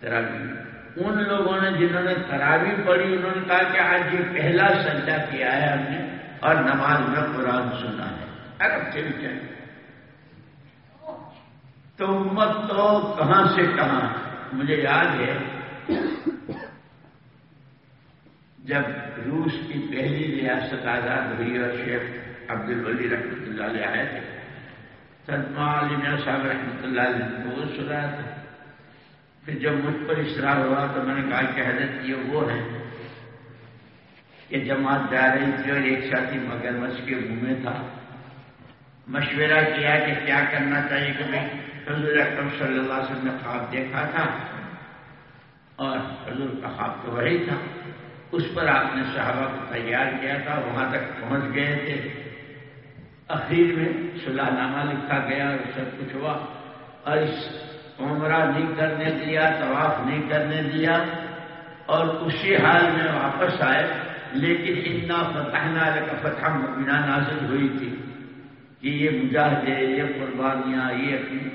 ترابی۔ ان لوگوں نے جنہوں نے تراوی پڑھی، انہوں نے کہا کہ آج یہ پہلا سجدہ کیا ہے ہم نے اور نماز میں قرآن سنا ہے۔ عرب کے بھی تو امت تو کہاں سے کہاں؟ مجھے یاد ہے جب روس کی پہلی ریاست آزاد ہوئی اور شیخ عبد الولی رحمۃ اللہ علیہ آئے تھے علی صاحب رحمۃ اللہ علیہ وہ سنا تھا۔ پھر جب مجھ پر اشرار ہوا تو میں نے کہا کہ حضرت یہ وہ ہے کہ جماعت جا رہی تھی اور ایک ساتھی مگر مچھ کے منہ میں تھا۔ مشورہ کیا کہ کیا کرنا چاہیے کہ بھائی حضور اکرم صلی اللہ علیہ وسلم نے خواب دیکھا تھا اور حضور کا خواب تو وہی تھا۔ اس پر آپ نے صحابہ کو تیار کیا تھا، وہاں تک پہنچ گئے تھے۔ اخیر میں صلاح نامہ لکھا گیا اور سب کچھ ہوا۔ اور اس عمرہ نہیں کرنے دیا، طواف نہیں کرنے دیا اور اسی حال میں واپس آئے۔ لیکن اتنا فتح کا فتح مبینہ نازل ہوئی تھی کہ یہ مجاہدے، یہ قربانیاں، یہ اپنی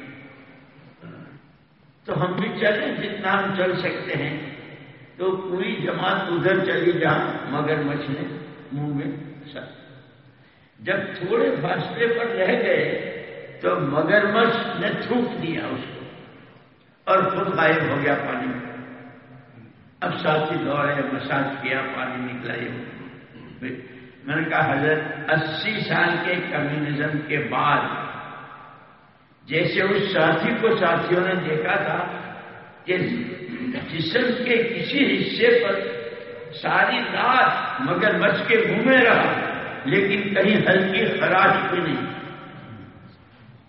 تو ہم بھی چلیں جتنا ہم چل سکتے ہیں۔ تو پوری جماعت ادھر چلی جا، مگر مچھلے منہ میں سر۔ جب تھوڑے فاصلے پر رہ گئے، تو مگر مچھ نے تھوک دیا اس کو اور خود غائب ہو گیا پانی میں۔ اب ساتھی دوڑے مساج کیا، پانی نکلا یہ میں نے کہا، حضرت، اسی سال کے کمیونزم کے بعد جیسے اس ساتھی کو ساتھیوں نے دیکھا تھا کہ جسم کے کسی حصے پر ساری رات مگر مچھ کے گھومے رہا، لیکن کہیں ہلکی خراش بھی نہیں۔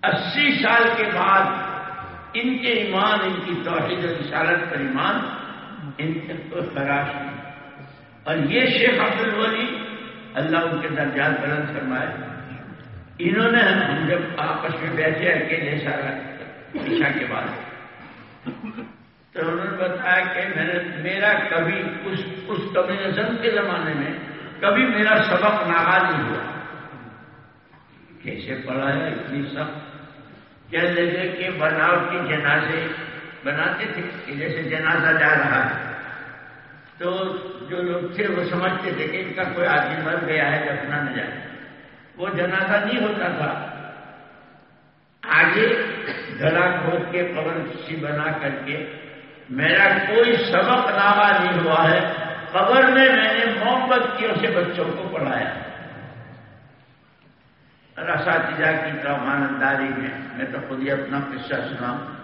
اسی سال کے بعد ان کے ایمان، ان کی توحید و رسالت پر ایمان، ان کے تو خراش نہیں اور یہ شیخ عبد الولی اللہ ان کے درجات بلند فرمائے۔ انہوں نے ہم جب آپس میں بیٹھے اکیلے سارا عشا کے بعد۔ تو انہوں نے بتایا کہ میں نے، میرا کبھی اس اس کمیونزم کے زمانے میں کبھی میرا سبق ناغا نہیں ہوا۔ کیسے پڑھا ہے؟ اتنی سخت۔ کہنے لگے کہ بناوٹ کی جنازے بناتے تھے، کہ جیسے جنازہ جا رہا۔ ہے تو جو لوگ تھے وہ سمجھتے تھے کہ ان کا کوئی آدمی مر گیا ہے اپنا نہ جائے۔ وہ جنازہ نہیں ہوتا تھا۔ آگے گلا کھود کے قبر سی بنا کر کے، میرا کوئی سبق نامہ نہیں ہوا ہے۔ قبر میں میں نے محبت کیوں سے بچوں کو پڑھایا؟ اساتذہ کی انداری میں میں تو خود ہی اپنا قصہ سنا۔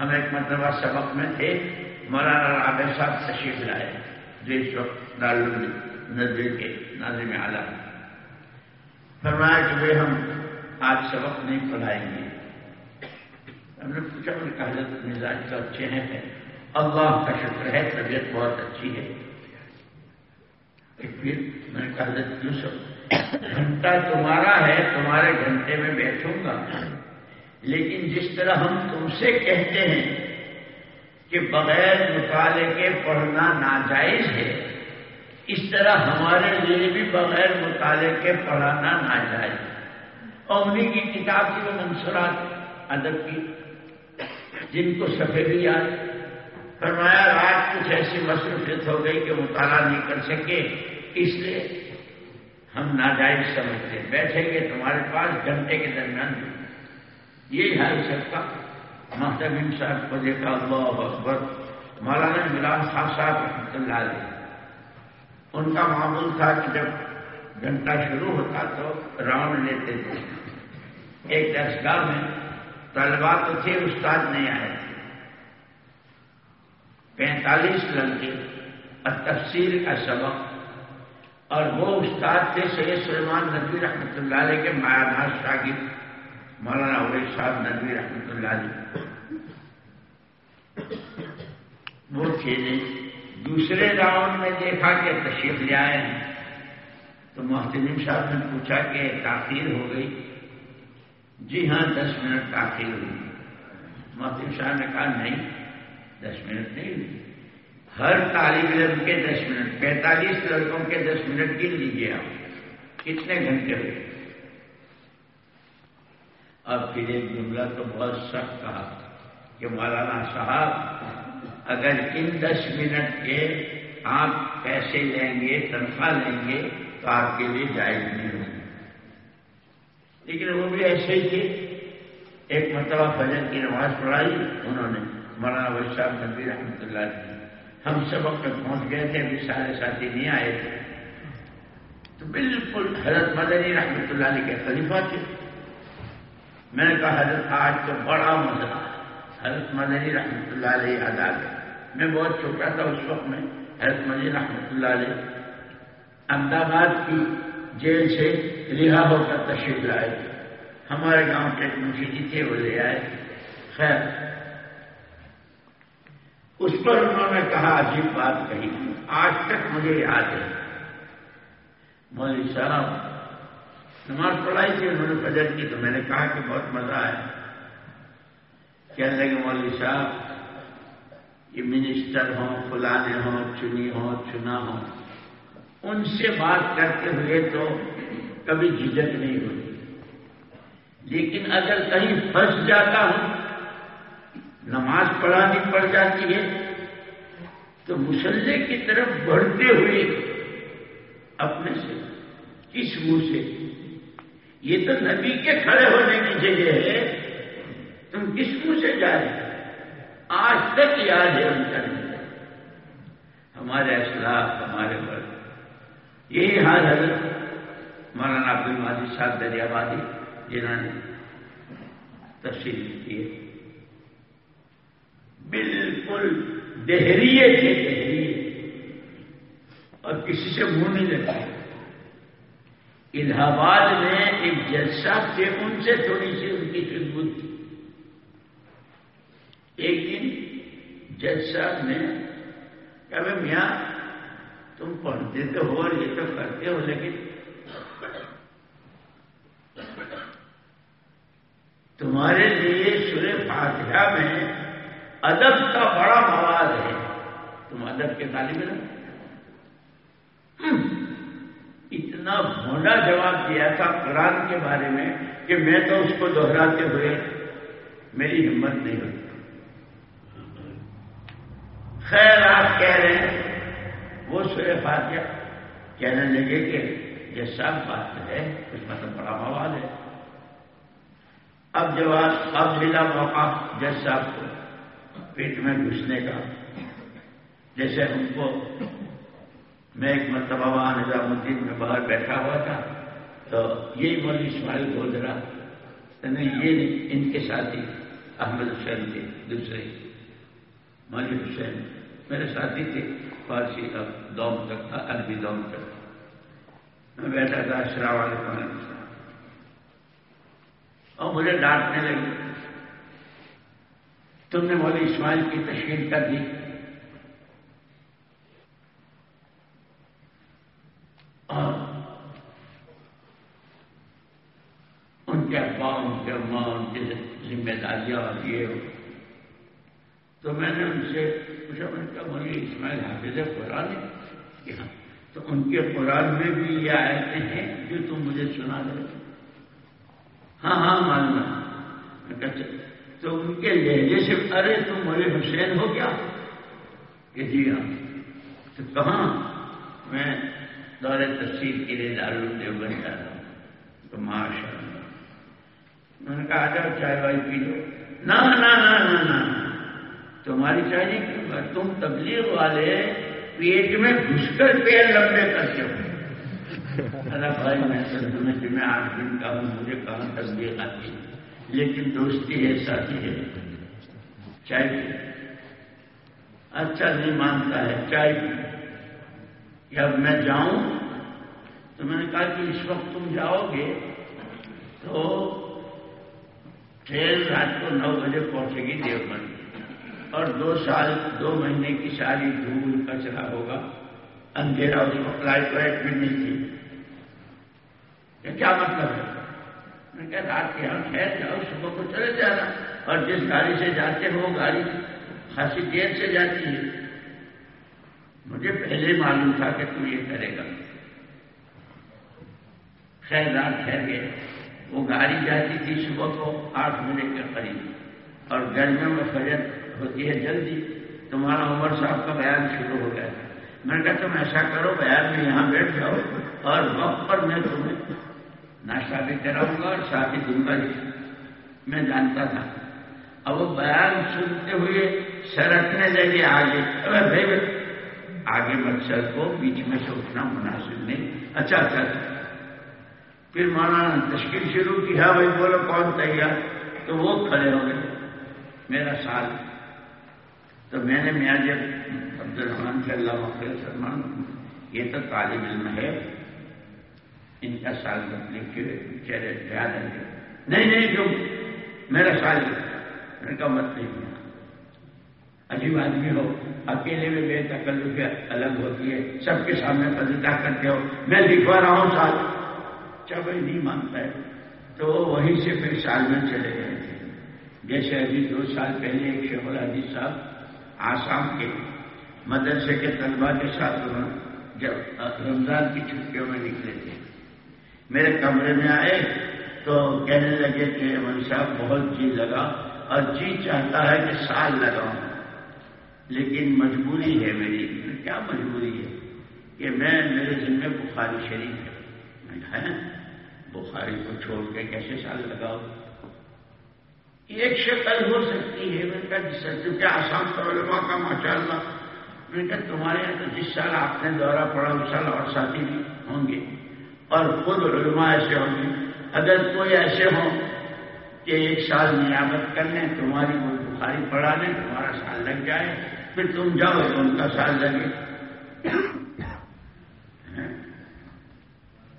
ہم ایک مرتبہ سبق میں تھے، مولانا عابر صاحب تشریف لائے، جو اس وقت دار نظر کے نازر میں آلہ فرمایا کہ وہ ہم آج سبق نہیں پڑھائیں گے۔ ہم نے پوچھا ان کا حضرت مزاج جی تو اچھے ہیں۔ اللہ کا شکر ہے، طبیعت بہت اچھی ہے۔ ایک پھر میں نے کہا، حضرت یوسف، گھنٹہ تمہارا ہے، تمہارے گھنٹے میں بیٹھوں گا۔ لیکن جس طرح ہم تم سے کہتے ہیں کہ بغیر مطالعے کے پڑھنا ناجائز ہے اس طرح ہمارے لیے بھی بغیر مطالعے کے پڑھانا ناجائز اور انہیں کی کتاب کی وہ منصورات، ادب کی، جن کو سفید بھی یاد فرمایا، رات کچھ ایسی مصروفیت ہو گئی کہ مطالعہ نہیں کر سکے، اس لیے ہم ناجائز سمجھتے ہیں۔ بیٹھیں گے تمہارے پاس گھنٹے کے درمیان۔ یہی حال سب کا۔ محتمین صاحب کو دیکھا، اللہ اکبر۔ مولانا عمران خان صاحب رحمۃ اللہ علیہ۔ ان کا معمول تھا کہ جب گھنٹہ شروع ہوتا تو راؤنڈ لیتے تھے۔ ایک درسگاہ میں طلبا تو تھے، استاد نہیں آئے پینتالیس لڑکے اور تفصیل کا سبق۔ اور وہ استاد تھے سید سلمان ندوی رحمۃ اللہ علیہ کے مایا ناز شاگرد، مولانا علیہ صاحب ندوی رحمۃ اللہ علیہ۔ وہ کھیلے دوسرے راؤنڈ میں دیکھا کہ تشریف لے آئے ہیں۔ تو محتمیم صاحب نے پوچھا کہ تاخیر ہو گئی۔ جی ہاں دس منٹ تاخیر ہوئی۔ محتم صاحب نے کہا، نہیں، دس منٹ نہیں ہوئی۔ ہر طالب علم کے دس منٹ، پینتالیس لڑکوں کے دس منٹ گن لیجیے آپ۔ کتنے گھنٹے ہوئے؟ اب پھر ایک جملہ تو بہت سخت کہا کہ مولانا صاحب اگر ان دس منٹ کے آپ پیسے لیں گے، تنخواہ لیں گے، تو آپ کے لیے جائز نہیں ہوگی لیکن وہ بھی ایسے ہی تھے۔ ایک مرتبہ فجر کی نماز پڑھائی انہوں نے، مولانا ولی صاحب نبی رحمۃ اللہ علیہ۔ ہم سبق تک پہنچ گئے تھے، ابھی سارے ساتھی نہیں آئے تھے۔ تو بالکل حضرت مدنی رحمۃ اللہ علیہ کے خلیفہ تھے۔ میں نے کہا، حضرت، آج تو بڑا مزہ حضرت مدنی رحمۃ اللہ علیہ یاد آ میں بہت چھوٹا تھا اس وقت میں، حضرت مدنی رحمۃ اللہ علیہ احمد آباد کی جیل سے رہا ہو کر تشریف لائے۔ تھے ہمارے گاؤں کے ایک منشی تھے، وہ لے آئے۔ خیر، اس پر انہوں نے کہا، عجیب بات کہی۔ آج تک مجھے یاد ہے۔ مولوی صاحب، نماز پڑھائی تھی، انہوں نے فجر کی، تو میں نے کہا کہ بہت مزہ آیا۔ کہنے لگے، مولوی صاحب یہ منسٹر ہوں، فلانے ہوں، چنی ہوں، چنا ہوں۔ ان سے بات کرتے ہوئے تو کبھی جھجک نہیں ہوتی۔ لیکن اگر کہیں پھنس جاتا ہوں، نماز پڑھانی پڑ جاتی ہے، تو مسلح کی طرف بڑھتے ہوئے اپنے سے، کس منہ سے؟ یہ تو نبی کے کھڑے ہونے کی جگہ ہے۔ تم کس منہ سے جا رہے آج تک یاد ہے ان کا نہیں ہمارے اسلاف، ہمارے پر یہی حال حضرت مولانا عبد المادی صاحب دریا بادی جنہوں نے تفصیل کی ہے۔ بالکل دہریے تھے دہریے۔ اور کسی سے منہ نہیں لگتا۔ الہ آباد میں ایک جج صاحب تھے، ان سے تھوڑی سی ان کی ایک دن جج صاحب نے کہا بھائی میاں، تم پڑھتے تو ہو اور یہ تو کرتے ہو، لیکن تمہارے لیے سورہ فاتحہ میں ادب کا بڑا مواد ہے۔ تم ادب کے طالب علم اتنا بھونڈا جواب دیا تھا قرآن کے بارے میں کہ میں تو اس کو دوہراتے ہوئے میری ہمت نہیں ہوتی۔ خیر آپ کہہ رہے ہیں۔ وہ سورے فاتحہ کہنے لگے کہ یہ سب بات ہے، اس میں تو بڑا مواد ہے۔ اب جواب اب ملا موقع جج صاحب کو پیٹ میں گھسنے کا، جیسے ہم کو میں ایک مرتبہ وہاں نظام الدین میں باہر بیٹھا ہوا تھا، تو یہی مولوی اسماعیل بول رہا، نہیں، یہ ان کے ساتھی احمد حسین تھے، دوسرے مولوی حسین۔ میرے ساتھی تھے، فارسی اب دوم تک تھا، عربی دوم تک میں بیٹھا تھا اشرا والے السلام اور مجھے ڈانٹنے لگی تم نے مولوی اسماعیل کی تشکیل کر دی۔ اور ان کے ابا، ان کے اماں، ان کی ذمہ داریاں اور یہ۔ تو میں نے ان سے پوچھا، میں کہا مولوی اسماعیل حافظ قرآن ہے جی ہاں۔ تو ان کے قرآن میں بھی یہ آئے ہیں جو تم مجھے سنا دے ہاں ہاں ماننا تو ان کے لہجے سے، ارے، تم مولے حسین ہو کیا؟ کہ جی ہاں۔ تو کہاں؟ میں دورے تفصیل کے لیے دارو دیوبند جا رہا ہوں۔ تو ماشاء اللہ میں نے کہا، آ جاؤ، چائے وائی پی لو۔ نہ۔ تمہاری چائے کیوں تم تبلیغ والے پیٹ میں گھس کر پیر لمبے کرتے ہو۔ ارے بھائی، میں تمہیں آٹھ دن کا ہوں، مجھے کہاں تبلیغ آتی ہے؟ لیکن دوستی ہے، ساتھی ہے۔ چائے اچھا نہیں مانتا ہے، چائے اب میں جاؤں؟ تو میں نے کہا کہ اس وقت تم جاؤ گے تو ٹرین رات کو نو بجے پہنچے گی دیوبند۔ اور دو سال، دو مہینے کی ساری دھول کچرا ہوگا۔ اندھیرا اس کو فلائٹ وائٹ بھی نہیں تھی۔ کیا مطلب ہے؟ میں کہا، رات کے یہاں ٹھہر جاؤ، صبح کو چلے جانا۔ اور جس گاڑی سے جاتے ہو گاڑی خاصی دیر سے جاتی ہے۔ مجھے پہلے معلوم تھا کہ تو یہ کرے گا۔ خیر، رات ٹھہر گئے۔ وہ گاڑی جاتی تھی صبح کو آٹھ بجے کے قریب۔ اور گرمیوں میں فجر ہوتی ہے جلدی تمہارا عمر صاحب کا بیان شروع ہو گیا میں نے کہا تم ایسا کرو، بیان میں یہاں بیٹھ جاؤ اور وقت پر میں تمہیں ناشتہ بھی کراؤں گا اور شادی دوں گا میں جانتا تھا۔ اب وہ بیان سنتے ہوئے سرکنے لگے آگے۔ ارے بھائی، آگے مقصد کو بیچ میں سے اٹھنا مناسب نہیں۔ اچھا اچھا۔ پھر مولانا تشکیل شروع کی۔ ہے بھائی، بولو کون تیار؟ تو وہ کھڑے ہو گئے۔ میرا سال تو میں نے میاں جب عبد الرحمان سے اللہ مخل سلمان یہ تو طالب علم ہے، ان کا سال مطلب کے چہرے یاد ہے نہیں نہیں، جو میرا سال میں کا مت نہیں عجیب آدمی ہو، اکیلے میں بے تکلف الگ ہوتی ہے، سب کے سامنے فضلتا کرتے ہو۔ میں لکھوا رہا ہوں سال۔ چل بھائی نہیں مانتا ہے، تو وہیں سے پھر سال میں چلے گئے تھے۔ جیسے ابھی دو سال پہلے ایک شیخ الحدیث صاحب آسام کے مدرسے کے طلبا کے ساتھ جب رمضان کی چھٹیوں میں نکلے تھے۔ میرے کمرے میں آئے تو کہنے لگے کہ من صاحب بہت جی لگا اور جی چاہتا ہے کہ سال لگاؤں۔ لیکن مجبوری ہے میری، کیا مجبوری ہے کہ میں، میرے ذمے بخاری شریف ہے۔ بخاری کو چھوڑ کے کیسے سال لگاؤ ایک شکل ہو سکتی ہے۔ میں کہا جی جس کیونکہ آسام کا علماء کا ماشاء اللہ میں کہا تمہارے یہاں تو جس سال آپ نے دورہ پڑا اس سال اور ساتھی بھی ہوں گے۔ اور خود علماء ایسے ہوں گے۔ اگر کوئی ایسے ہوں کہ ایک سال نیامت کر لیں، تمہاری وہ بخاری پڑھا لیں، تمہارا سال لگ جائے، پھر تم جاؤ تو ان کا سال لگے۔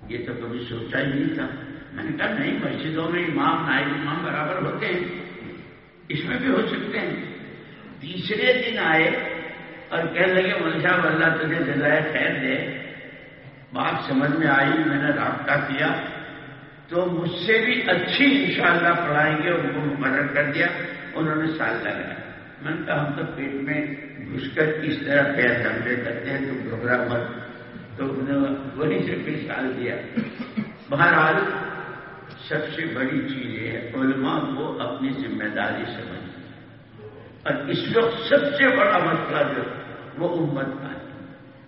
یہ تو کبھی سوچا ہی نہیں تھا۔ میں نے کہا نہیں، مسجدوں میں امام، نائب امام برابر ہوتے ہیں۔ اس میں بھی ہو سکتے ہیں۔ تیسرے دن آئے اور کہنے لگے منشا اللہ تجھے جزائے خیر دے۔ بات سمجھ میں آئی، میں نے رابطہ کیا۔ تو مجھ سے بھی اچھی انشاءاللہ پڑھائیں گے، ان کو مقرر کر دیا۔ انہوں نے سال لگایا۔ میں نے کہا، ہم تو پیٹ میں گھس کر اس طرح پیر حملے کرتے ہیں، تو گھبرا مت۔ تو انہوں نے وہی سے پھر سال دیا۔ بہرحال سب سے بڑی چیز ہے، علماء کو اپنی ذمہ داری سمجھ اور اس وقت سب سے بڑا مسئلہ جو وہ امت کا ہے۔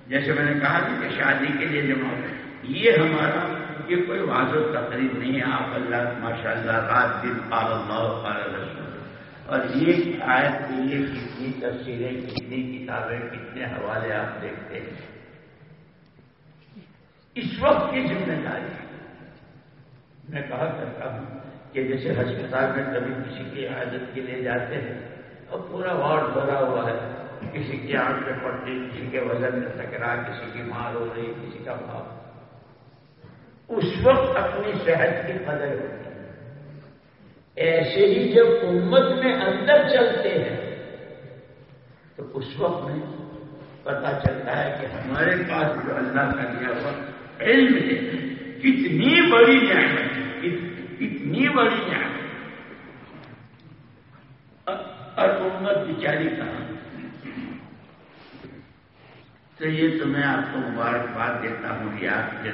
جیسے میں نے کہا کہ شادی کے لیے جمع یہ ہمارا، یہ کوئی واضح تقریب نہیں ہے۔ آپ اللہ ماشاء اللہ رات دن پال اللہ پال رسول۔ اور یہ آیت کے لیے کتنی تصویریں کتنی کتابیں، کتنے حوالے آپ دیکھتے ہیں۔ اس وقت کی ذمہ داری میں کہا کرتا ہوں کہ جیسے ہسپتال میں کبھی کسی کی عادت کے لیے جاتے ہیں اور پورا وارڈ بھرا ہوا ہے، کسی کی آنکھ میں پڑتی کسی کے وزن میں ٹکرا، کسی کی مار ہو رہی، کسی کا بھاؤ اس وقت اپنی صحت کی قدر ہوتی ہے۔ ایسے ہی جب امت میں اندر چلتے ہیں، تو اس وقت میں پتا چلتا ہے کہ ہمارے پاس جو اللہ کا دیا ہوا علم ہے، کتنی بڑی نعمت کتنی بڑی نعمت. اور امت بیچاری کہاں تو یہ تو میں آپ کو مبارکباد دیتا ہوں یہ آپ کے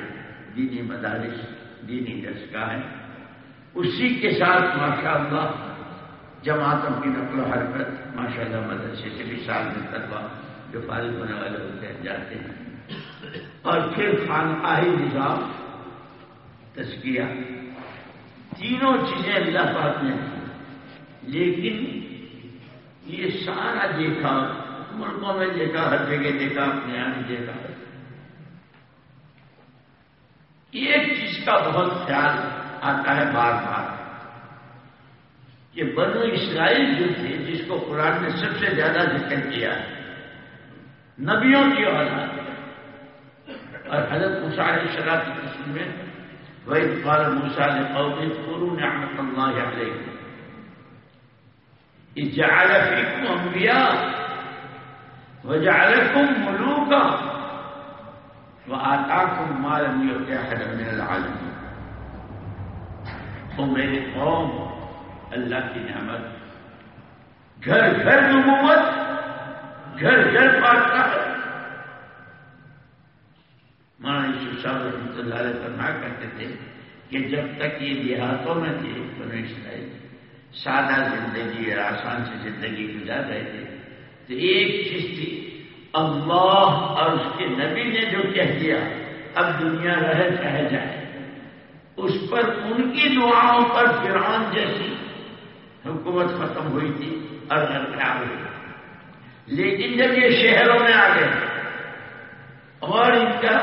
دینی مدارس، دینی کا ہے اسی کے ساتھ ماشاء اللہ جماعتوں کی نقل و حرکت ماشاء اللہ مدرسے سے بھی سال میں طلبا جو فارغ ہونے والے ہوتے ہیں، جاتے ہیں۔ اور پھر خانقاہی نظام تسکیہ تینوں چیزیں اللہ پاک نے لیکن یہ سارا دیکھا ملکوں میں دیکھا، ہر جگہ دیکھا، اپنے یہاں دیکھا۔ ایک چیز کا بہت خیال آتا ہے بار بار، کہ بنو اسرائیل جو تھے، جس کو قرآن نے سب سے زیادہ ذکر کیا ہے نبیوں کی اولاد۔ اور حضرت مساحل شرح کی قسم میں وہی قال موسا نے قومی قرون احمد اللہ علیہ اجعل فيكم أنبياء وجعلكم ملوكا وآتاكم ما لم يؤت احد من العالمين. تو میرے قوم اللہ کی نعمت. گھر گھر نبوت گھر گھر پاکستان مانا یوسف صاحب رحمۃ اللہ علیہ فرما کرتے تھے کہ جب تک یہ دیہاتوں میں تھے بنو اسرائیل سادہ زندگی اور آسان سے زندگی گزار رہے تھے، تو ایک چیز تھی، اللہ اور اس کے نبی نے جو کہہ دیا، اب دنیا رہ چاہے جائے، اس پر ان کی دعاؤں پر فرعون جیسی حکومت ختم ہوئی تھی اور خراب ہوئی لیکن جب یہ شہروں میں آ گئے اور ان کا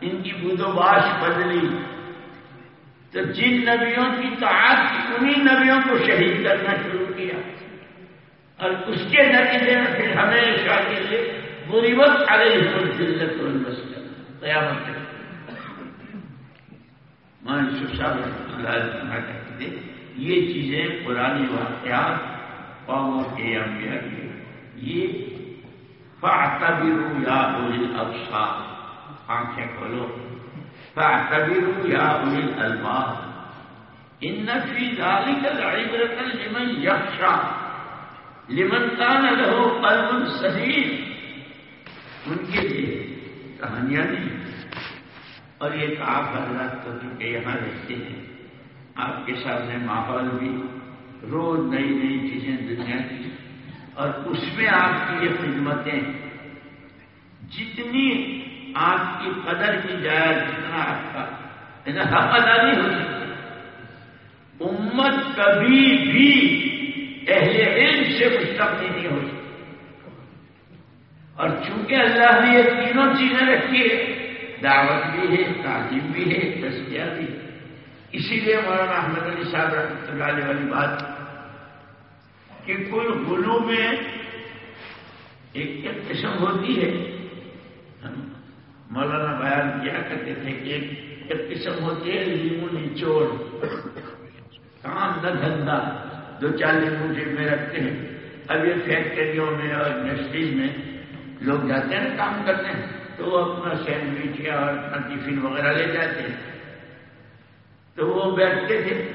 ان کی بود و باش بدلی۔ تو جن نبیوں کی تعداد کی انہیں نبیوں کو شہید کرنا شروع کیا۔ اور اس کے نتیجے میں پھر ہمیشہ کے لیے بری وقت آ گئی دلت قیامت مانسو صاحب اللہ کہتے تھے، یہ چیزیں پرانی واقعات قوموں کے انبیاء کے یہ فاعتبروا یا اولی الابصار۔ آنکھیں کھولو فاعتبروا یا اولی الالباب ان فی ذالک العبرت لمن یخشا لمن کان له قلب سلیم ان کے لیے کہانیاں نہیں اور ایک آپ حضرات تو چونکہ یہاں رہتے ہیں آپ کے سامنے ماحول بھی روز نئی نئی چیزیں دنیا کی اور اس میں آپ کی یہ خدمتیں جتنی آپ کی قدر کی جائے جتنا آپ کا حق ادا نہیں ہو سکتا امت کبھی بھی اہل علم سے مستقبل نہیں ہو سکتی اور چونکہ اللہ نے یہ تینوں چیزیں رکھی ہے دعوت بھی ہے، تعلیم بھی ہے دستیاب بھی ہے۔ اسی لیے مولانا احمد علی صاحب رحمۃ اللہ علیہ والی بات کہ کل گلو میں ایک ایک قسم ہوتی ہے۔ مولانا بیان کیا کرتے تھے کہ ایک قسم ہوتی ہے لیمو نچوڑ کام نہ دھندا دو چار لیمو جیب میں رکھتے ہیں۔ اب یہ فیکٹریوں میں اور انڈسٹریز میں لوگ جاتے ہیں کام کرتے ہیں تو وہ اپنا سینڈوچ یا اور اپنا ٹفن وغیرہ لے جاتے ہیں۔ تو وہ بیٹھتے تھے،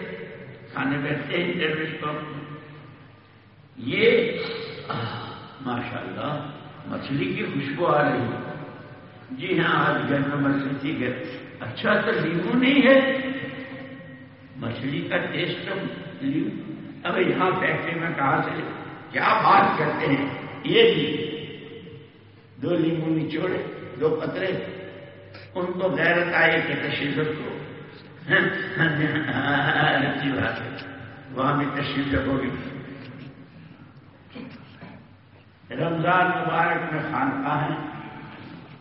کھانے بیٹھتے ہیں، انٹرویو کو۔ یہ ماشاء اللہ مچھلی کی خوشبو آ رہی ہے۔ جی ہاں آج گھر میں مچھلی تھی گھر اچھا تو لیمو نہیں ہے۔ مچھلی کا ٹیسٹ تو اب یہاں فیکٹری میں کہا سے کیا بات کرتے ہیں؟ یہ بھی دو لیمو نچوڑے، دو قطرے ان کو غیرت آئے کہ تشریف کو۔ اچھی بات ہے۔ وہاں بھی تشریف ہوگی۔ رمضان مبارک میں خانقاہ ہیں۔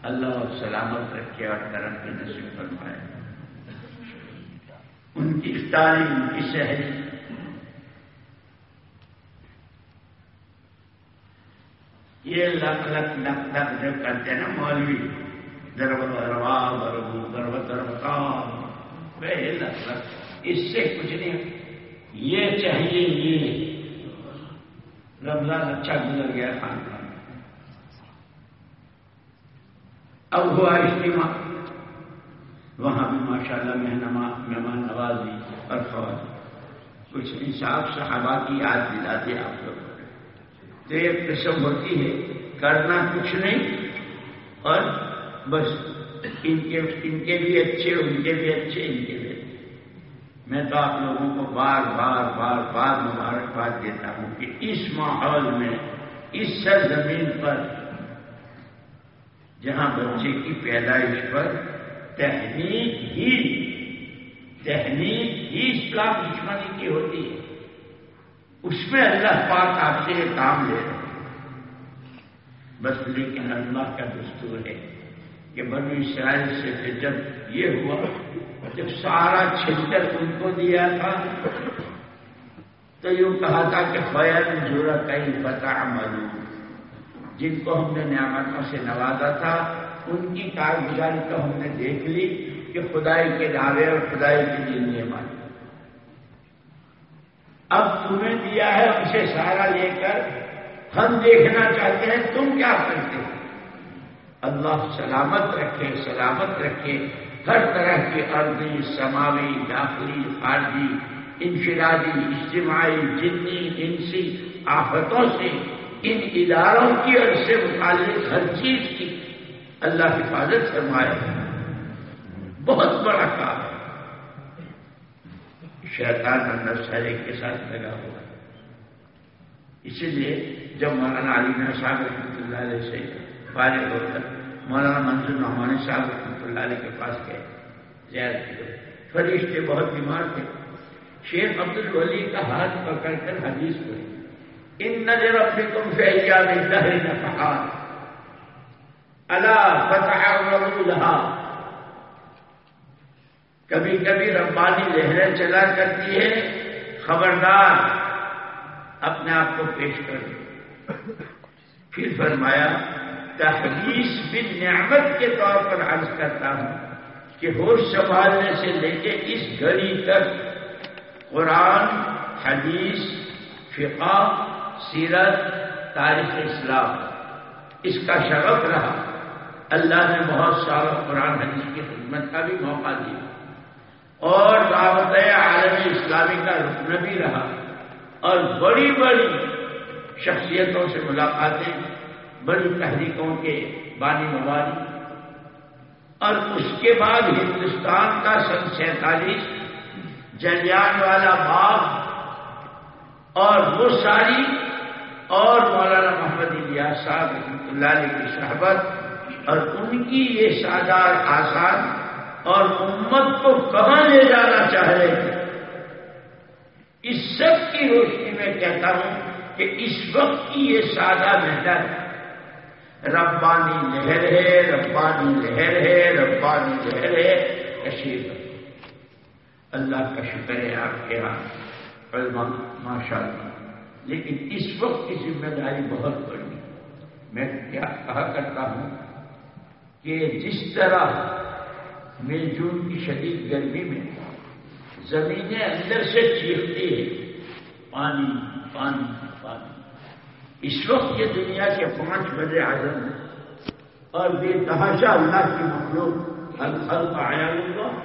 اللہ سلامت رکھے اور کرم کے نصیب فرمائے۔ ان کی تعلیم ان کی شہر یہ لک لک لک لک جو کرتے ہیں نا مولوی درب دروا بربو درب دربتا لک لک اس سے کچھ نہیں یہ چاہیے یہ۔ رمضان اچھا گزر گیا خان کا اب ہوا اجتماع وہاں بھی ماشاء اللہ مہمان نوازی اور فوج۔ کچھ انصاف صحابہ کی یاد دلاتے آپ لوگ تو ایک قسم ہوتی ہے، کرنا کچھ نہیں اور بس ان کے ان کے بھی اچھے، ان کے بھی اچھے، ان کے بھی اچھے۔ میں تو آپ لوگوں کو بار بار بار بار مبارکباد دیتا ہوں کہ اس ماحول میں، اس سرزمین پر جہاں بچے کی پیدائش پر تحریک ہی تحریک ہی اسلام دشمنی کی ہوتی ہے۔ اس میں اللہ پاک آپ سے یہ کام لے رہے ہیں۔ بس لیکن اللہ کا دستور ہے کہ بنو اسرائیل سے جب یہ ہوا، جب سارا چھلکر ان کو دیا تھا، تو یوں کہا تھا کہ فیل جڑا کئی بتا معلوم جن کو ہم نے نعمتوں سے نوازا تھا، ان کی کارگزاری تو ہم نے دیکھ لی کہ خدائی کے دعوے اور خدائی کے لیے نعمت۔ اب تمہیں دیا ہے اسے سارا لے کر۔ ہم دیکھنا چاہتے ہیں، تم کیا کرتے ہو؟ اللہ سلامت رکھے سلامت رکھے۔ ہر طرح کی عرضی، سماوی، داخلی، خارجی، انفرادی، اجتماعی، جنی، انسی، آفتوں سے ان اداروں کی اور سے متعلق ہر چیز کی اللہ حفاظت فرمائے۔ بہت بڑا کام۔ ہے شیطان اندر سہرے کے ساتھ لگا ہوا۔ اسی لیے جب مولانا علی میں صاحب رحمۃ اللہ علیہ سے فارغ ہو کر مولانا منظور نعمانی صاحب رحمۃ اللہ علیہ کے پاس گئے زیادہ فرشتے بہت بیمار تھے۔ شیخ عبد الولی کا ہاتھ پکڑ کر حدیث ہوئی ان نظر اپنے تم سے کہا اللہ فتح کبھی کبھی ربانی لہریں چلا کرتی ہے خبردار اپنے آپ کو پیش کر پھر فرمایا تحریش بن نعمت کے طور پر عرض کرتا ہوں کہ ہوش سنبھالنے سے لے کے اس گھڑی تک قرآن، حدیث، فقہ سیرت تاریخ اسلام۔ اس کا شرف رہا۔ اللہ نے بہت سارا قرآن حدیث کی خدمت کا بھی موقع دیا۔ اور دعوت عالمی اسلامی کا رکن بھی رہا۔ اور بڑی بڑی شخصیتوں سے ملاقاتیں، بڑی تحریکوں کے بانی مبانی اور اس کے بعد ہندوستان کا سن سینتالیس جلیان والا باغ اور وہ ساری اور مولانا محمد الیاس صاحب رحمۃ اللہ علیہ کی صحبت اور ان کی یہ شادار آسان اور امت کو کہاں لے جانا چاہ رہے تھے اس سب کی روشنی میں کہتا ہوں کہ اس وقت کی یہ سادہ محنت ربانی لہر ہے، ربانی لہر ہے، ربانی لہر ہے کشیر اللہ کا شکر ہے آپ کے یہاں ماشاء اللہ۔ لیکن اس وقت کی ذمہ داری بہت بڑی میں کیا کہا کرتا ہوں کہ جس طرح مل جون کی شدید گرمی میں زمینیں اندر سے چیختی ہے پانی پانی پانی۔ اس وقت یہ دنیا کے پانچ بجے اعظم ہیں اور بے تحاشا اللہ کی مخلوق الخلق آیا ہوگا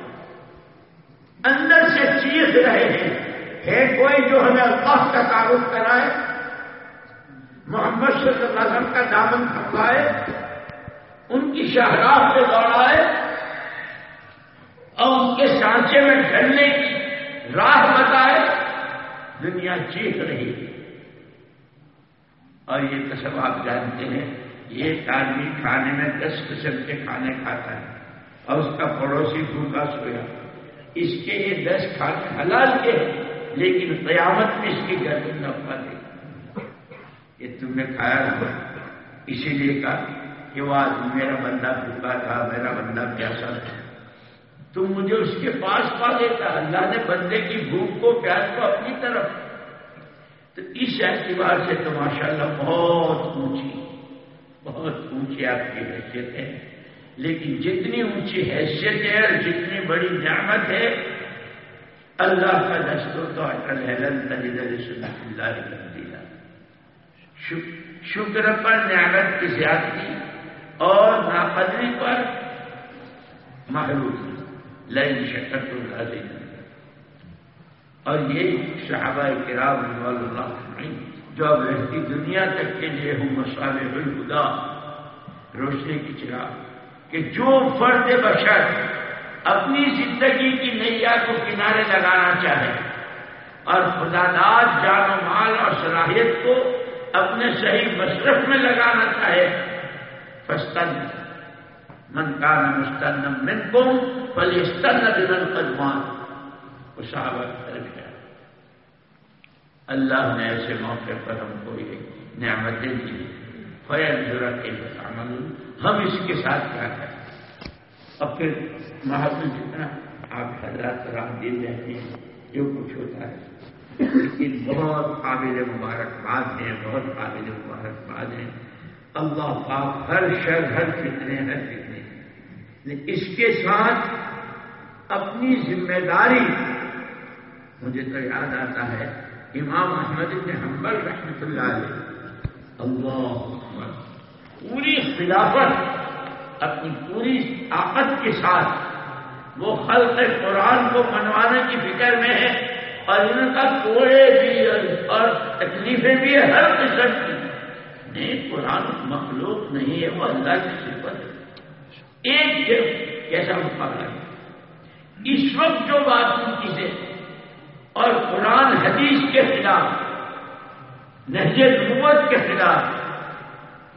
اندر سے چیخ رہے ہیں۔ ہے کوئی جو ہمیں اللہ کا تعارف کرائے، محمد صلی اللہ علیہ وسلم کا دامن پھنسائے ان کی شاہراہ پہ دوڑائے، اور ان کے سانچے میں ڈھلنے کی راہ بتائے، دنیا چیخ رہی ہے۔ اور یہ تو سب آپ جانتے ہیں ایک آدمی کھانے میں دس قسم کے کھانے کھاتا ہے، اور اس کا پڑوسی بھوکا سویا۔ اس کے یہ دس کھانے حلال کے ہیں۔ لیکن قیامت میں اس کی گردن نہ دے یہ تم نے کھایا نہ اسی لیے کہا کہ وہ آج میرا بندہ بھوکا تھا، میرا بندہ پیاسا تھا۔ تم مجھے اس کے پاس پا دیتا۔ اللہ نے بندے کی بھوک کو پیاس کو اپنی طرف۔ تو اس اعتبار سے تو ماشاء اللہ بہت اونچی بہت اونچی آپ کی حیثیت ہے۔ لیکن جتنی اونچی حیثیت ہے اور جتنی بڑی نعمت ہے اللہ کا دستور تو اٹل ہے سنت اللہ دیا۔ شکر پر نعمت کی زیادتی اور ناقدری پر محروم۔ لئی شکر تو اللہ اور یہ صحابہ کرام اللہ جو اب رہتی دنیا تک کے لیے ہوں مسالے ہوئی خدا روشنی کی چراغ، کہ جو فرد بشر اپنی زندگی کی نیا کو کنارے لگانا چاہے اور خدا داد جان و مال اور صلاحیت کو اپنے صحیح مصرف میں لگانا چاہے۔ فستن من کا نمستن من کو فلستن بن قدمان وہ صحابہ طرف ہے اللہ نے ایسے موقع پر ہم کو یہ نعمتیں دی۔ فیل ضرورت کے ہم اس کے ساتھ کیا کریں۔ اور پھر محبت جتنا آپ حضرات رام دین رہتے ہیں، جو کچھ ہوتا ہے۔ لیکن بہت قابل مبارکباد ہیں، بہت قابل مبارکباد ہیں۔ اللہ پاک ہر شر ہر فتنے ہر فتنے اس کے ساتھ اپنی ذمہ داری مجھے تو یاد آتا ہے، امام احمد نے حنبل رحمت اللہ علیہ۔ اللہ پوری خلافت اپنی پوری طاقت کے ساتھ وہ خلق قرآن کو منوانے کی فکر میں ہے اور ان کا کوڑے بھی اور تکلیفیں بھی ہے ہر قسم کی۔ نہیں، قرآن مخلوق نہیں ہے، وہ اللہ کی صفت ہے۔ ایک کیسا مقابلہ۔ ہے اس وقت جو بات ان کی سے اور قرآن حدیث کے خلاف، نہج نبوت کے خلاف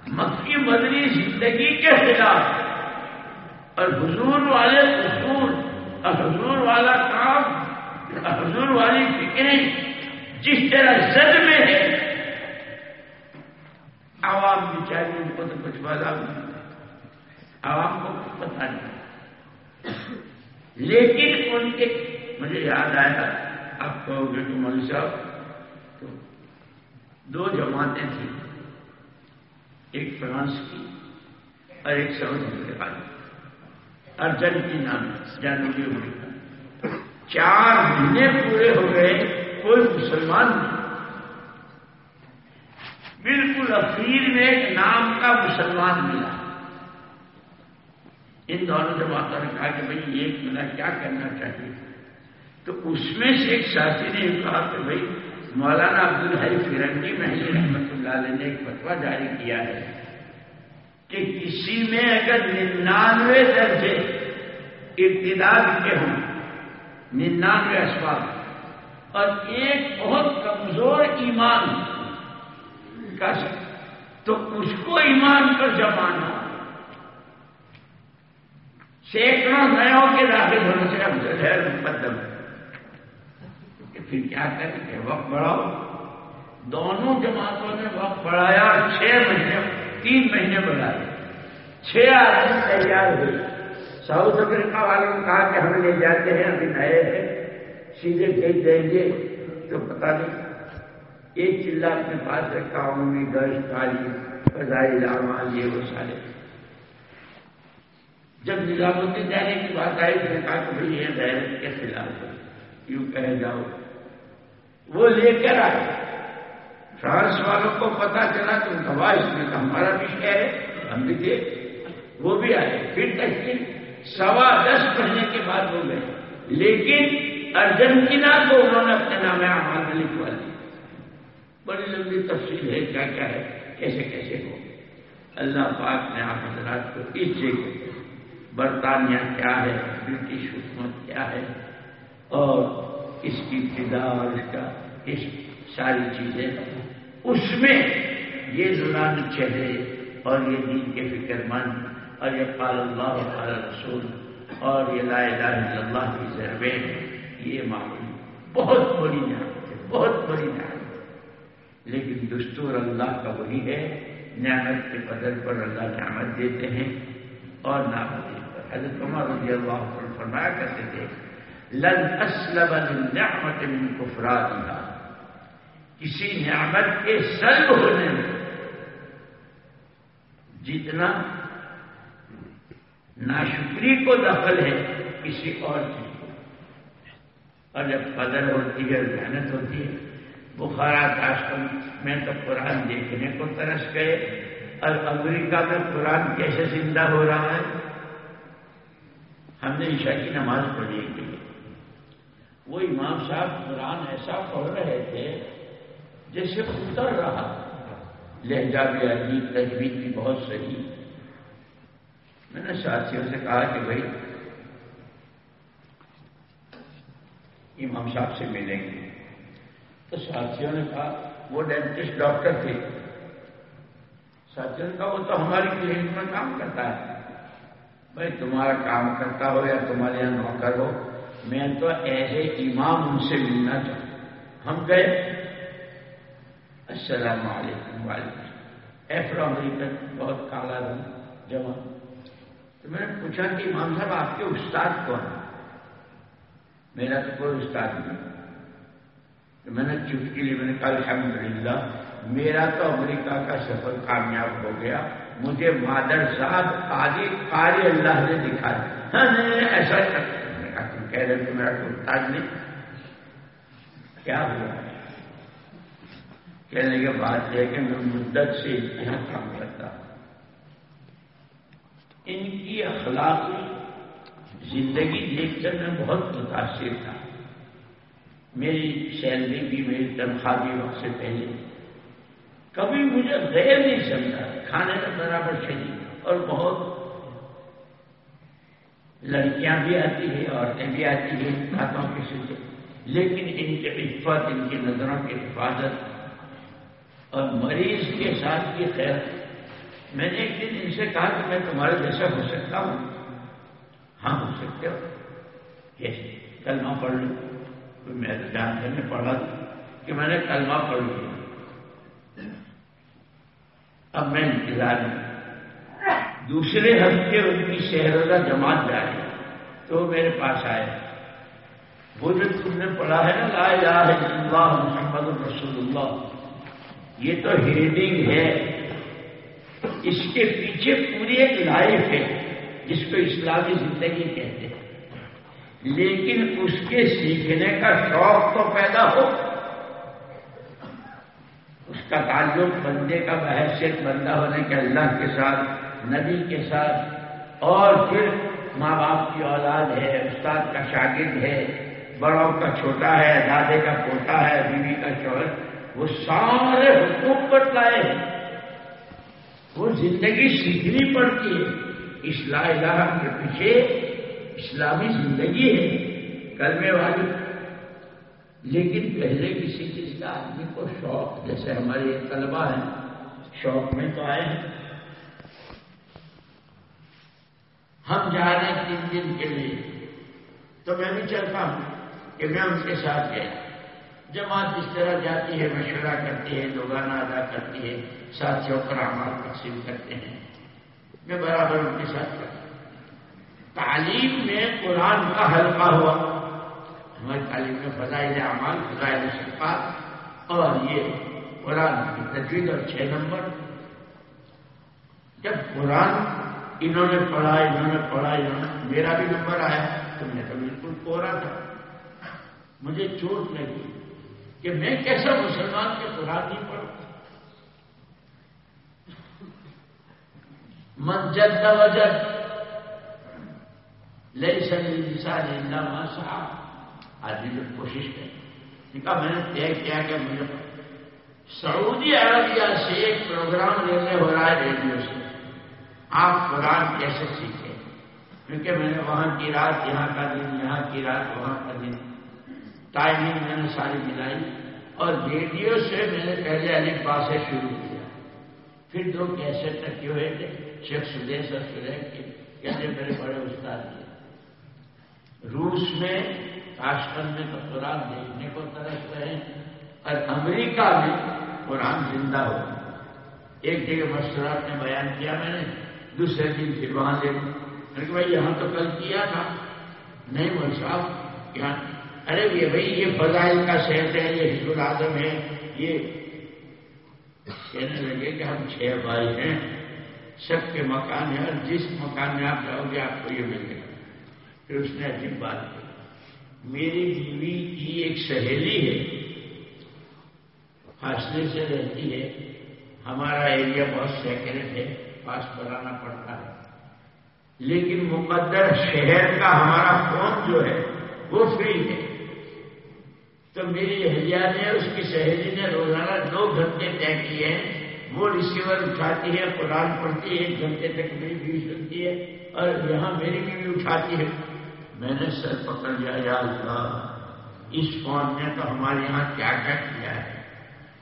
مکی مدنی زندگی کے خلاف اور حضور والے اصول اور حضور والا کام حضور والی فکریں جس طرح زد میں ہے، عوام بیچاری ان کو تو کچھ بازا نہیں عوام کو کچھ پتا نہیں لیکن ان کے، مجھے یاد آیا، آپ کہو گے کہ مول صاحب، تو دو جماعتیں تھیں۔ ایک فرانس کی اور ایک سعودی افریقہ کی ارجنٹینا جنوبی امریکہ چار مہینے پورے ہو گئے کوئی مسلمان نہیں۔ بالکل اخیر میں ایک نام کا مسلمان ملا۔ ان دونوں جماعتوں نے کہا کہ بھائی ایک ملا، کیا کرنا چاہیے؟ تو اس میں سے ایک ساتھی نے کہا کہ بھائی مولانا عبد الحی فرنگی محلی رحمت اللہ علیہ نے ایک فتوا جاری کیا ہے کہ کسی میں اگر ننانوے درجے ابتداد کے ہوں، ننانوے اسباب، اور ایک بہت کمزور ایمان کا تو اس کو ایمان پر جمانا سینکڑوں نئے کے داخل ہونے سے ہم جو ہے مقدم پھر کیا کریں؟ گے وقت بڑھاؤ۔ دونوں جماعتوں نے وقت بڑھایا، چھ مہینے، تین مہینے بڑھائے۔ چھ آدمی تیار ہوئے۔ ساؤتھ افریقہ والوں نے کہا کہ ہم لے جاتے ہیں، ابھی نئے ہیں۔ سیدھے بھیج دیں گے تو پتا نہیں۔ ایک چلا اپنے پاس رکھا عمومی گرش کالی فضائی لامان یہ وہ سارے۔ جب نظام الدین جانے کی بات آئی تو کہا کہ بھائی، یہ غیرت کے خلاف یوں کہہ جاؤ۔ وہ لے کر آئے۔ فرانس والوں کو پتا چلا کہ گواہ اس میں ہمارا بھی شہر ہے، ہم بھی تھے وہ بھی آئے۔ پھر تشکیل سوا دس مہینے کے بعد ہو گئے۔ لیکن ارجنٹینا کو انہوں نے اپنے نام آماد لکھوا لی بڑی لمبی تفصیل ہے، کیا کیا ہے، کیسے کیسے ہو۔ اللہ پاک نے آپ حضرات کو اس جگہ برطانیہ کیا ہے، برٹش حکومت کیا ہے، اور اس کی ابتدا اور اس کا اس ساری چیزیں اس میں یہ نورانی چہرے اور یہ دین کے فکر مند اور یہ قال اللہ قال رسول اور یہ لا الہ الا اللہ کی ضربیں یہ معمول بہت بڑی نعمت ہے، بہت بڑی نعمت لیکن دستور اللہ کا وہی ہے، نعمت کے قدر پر اللہ نعمت دیتے ہیں اور نعمت پر۔ حضرت عمر رضی اللہ عنہ فرمایا کرتے تھے، لن اسلم نعمت من کفراتها کسی نعمت کے سلب ہونے میں جتنا ناشکری کو دخل ہے کسی اور چیز کو۔ اور جب قدر ہوتی ہے محنت ہوتی ہے بخارات آشرم میں تو قرآن دیکھنے کو ترس گئے۔ اور امریکہ میں قرآن کیسے زندہ ہو رہا ہے؟ ہم نے عشاء کی نماز پڑھی۔ تھی وہ امام صاحب قرآن ایسا پڑھ رہے تھے جیسے اتر رہا، لہجہ بھی عجیب تجویز بھی بہت صحیح۔ میں نے ساتھیوں سے کہا کہ بھائی، امام صاحب سے ملیں گے۔ تو ساتھیوں نے کہا، وہ ڈینٹسٹ ڈاکٹر تھے۔ ساتھیوں نے کہا، وہ تو ہماری کلینک میں کام کرتا ہے۔ بھائی، تمہارا کام کرتا ہو یا تمہارے یہاں نوکر ہو، میں تو ایسے امام ان سے ملنا چاہتا ہم گئے۔ السلام علیکم وعلیکم ایفرو امریکن بہت کالا رنگ جمع۔ تو میں نے پوچھا کہ امام صاحب، آپ کے استاد کون میرا تو کوئی استاد نہیں۔ تو میں نے چٹکی لی میں نے کہا الحمد للہ میرا تو امریکہ کا سفر کامیاب ہو گیا۔ مجھے مادر صاحب قاری قاری اللہ نے دکھا ہاں ایسا کہہ رہے کہ میرا کوئی استاد نہیں۔ کیا ہوا؟ کہنے کے بعد یہ کہ میں مدت سے یہاں کام کرتا ان کی اخلاقی زندگی دیکھ کر میں بہت متاثر تھا۔ میری سیلری بھی، میری تنخواہ بھی وقت سے پہلے۔ کبھی مجھے غیر نہیں سمجھا، کھانے کا برابر شریف اور بہت۔ لڑکیاں بھی آتی ہیں، عورتیں بھی آتی ہیں ہاتھوں کے سلسلے لیکن ان کے عفت، ان کی نظروں کی حفاظت اور مریض کے ساتھ کی خیر۔ میں نے ایک دن ان سے کہا کہ میں تمہارے جیسا ہو سکتا ہوں۔ ہاں ہو سکتے ہو۔ کلمہ پڑھ لوں تو میں جانتے میں پڑھا کہ میں نے کلمہ پڑھ لیا۔ اب میں انتظار میں۔ دوسرے ہفتے ان کی شہرزہ جماعت جائے تو میرے پاس آئے۔ وہ جو تم نے پڑھا ہے نا، لا الہ الا اللہ محمد رسول اللہ۔ یہ تو ہیڈنگ ہے۔ اس کے پیچھے پوری ایک لائف ہے، جس کو اسلامی زندگی کہتے ہیں۔ لیکن اس کے سیکھنے کا شوق تو پیدا ہو۔ اس کا تعلق بندے کا بحثیت بندہ ہونے کے اللہ کے ساتھ، نبی کے ساتھ، اور پھر ماں باپ کی اولاد ہے، استاد کا شاگرد ہے، بڑوں کا چھوٹا ہے، دادے کا پوتا ہے، بیوی کا شوہر۔ وہ سارے حقوق پر لائے وہ زندگی سیکھنی پڑتی ہے۔ اسلام الہ کے پیچھے اسلامی زندگی ہے، کلمے والی۔ لیکن پہلے کسی چیز کا آدمی کو شوق، جیسے ہمارے یہ طلبا ہیں، شوق میں تو آئے ہیں۔ ہم جا رہے ہیں تین دن کے لیے۔ تو میں بھی چلتا ہوں کہ میں ان کے ساتھ گیا۔ جماعت اس طرح جاتی ہے، مشورہ کرتی ہے لوگانہ ادا کرتی ہے، ساتھیوں پر اعمال تقسیم کرتے ہیں۔ میں برابر ان کے ساتھ کرتا تعلیم میں قرآن کا حلقہ ہوا۔ ہماری تعلیم میں فضائل اعمال، فضائل صفات اور یہ قرآن کی تجویز اور چھ نمبر۔ جب قرآن انہوں نے پڑھا، انہوں نے پڑھا، انہوں نے میرا بھی نمبر آیا تو میں تو بالکل کوڑا تھا۔ مجھے چوٹ لگی۔ کہ میں کیسا مسلمان کے قرآن نہیں پڑھوں؟ مسجد کا وجہ لئی سنسان اللہ صاحب آدمی جو کوشش کرے۔ کہا، میں نے طے کیا کہ مجھے سعودی عربیہ سے ایک پروگرام لینے ہو رہا ہے ریڈیو سے۔ آپ قرآن کیسے سیکھیں؟ کیونکہ میں نے وہاں کی رات، یہاں کا دن، یہاں کی رات، وہاں کا دن۔ ٹائمنگ میں نے ساری ملائی اور ریڈیو سے میں نے پہلے علی با سے شروع کیا۔ پھر دو کیسے تک ہوئے تھے؟ شیخ سدیش اور سلیک کے کیسے میرے بڑے استاد تھے روس میں کاشمیر میں تو قرآن دیکھنے کو طرف رہے اور امریکہ میں قرآن زندہ ہو۔ ایک جگہ مشورات میں بیان کیا میں نے، دوسرے دن پھر وہاں لے میں نے کہا بھائی یہاں تو کل کیا تھا؟ نہیں مول صاحب، یہاں ارے یہ بھائی، یہ فضائل کا شہر ہے، یہ حزب العظم ہے یہ کہنے لگے کہ ہم چھ بھائی ہیں۔ سب کے مکان ہیں اور جس مکان میں آپ جاؤ گے، آپ کو یہ ملے گا پھر اس نے عجیب بات کی۔ میری بیوی کی ایک سہیلی ہے، فاصلے سے رہتی ہے۔ ہمارا ایریا بہت سیکرٹ ہے، پاس بنانا پڑتا ہے۔ لیکن مقدر شہر کا ہمارا فون جو ہے، وہ فری ہے۔ تو میری اہلیہ نے اس کی سہیلی نے روزانہ دو گھنٹے طے کیے ہیں۔ وہ ریسیور اٹھاتی ہے قرآن پڑھتی ہے، ایک گھنٹے تک میری بیوی سنتی ہے اور یہاں میری بیوی اٹھاتی ہے۔ میں نے سر پکڑ لیا، یا اللہ، اس فون نے تو ہمارے یہاں کیا کیا کیا ہے؟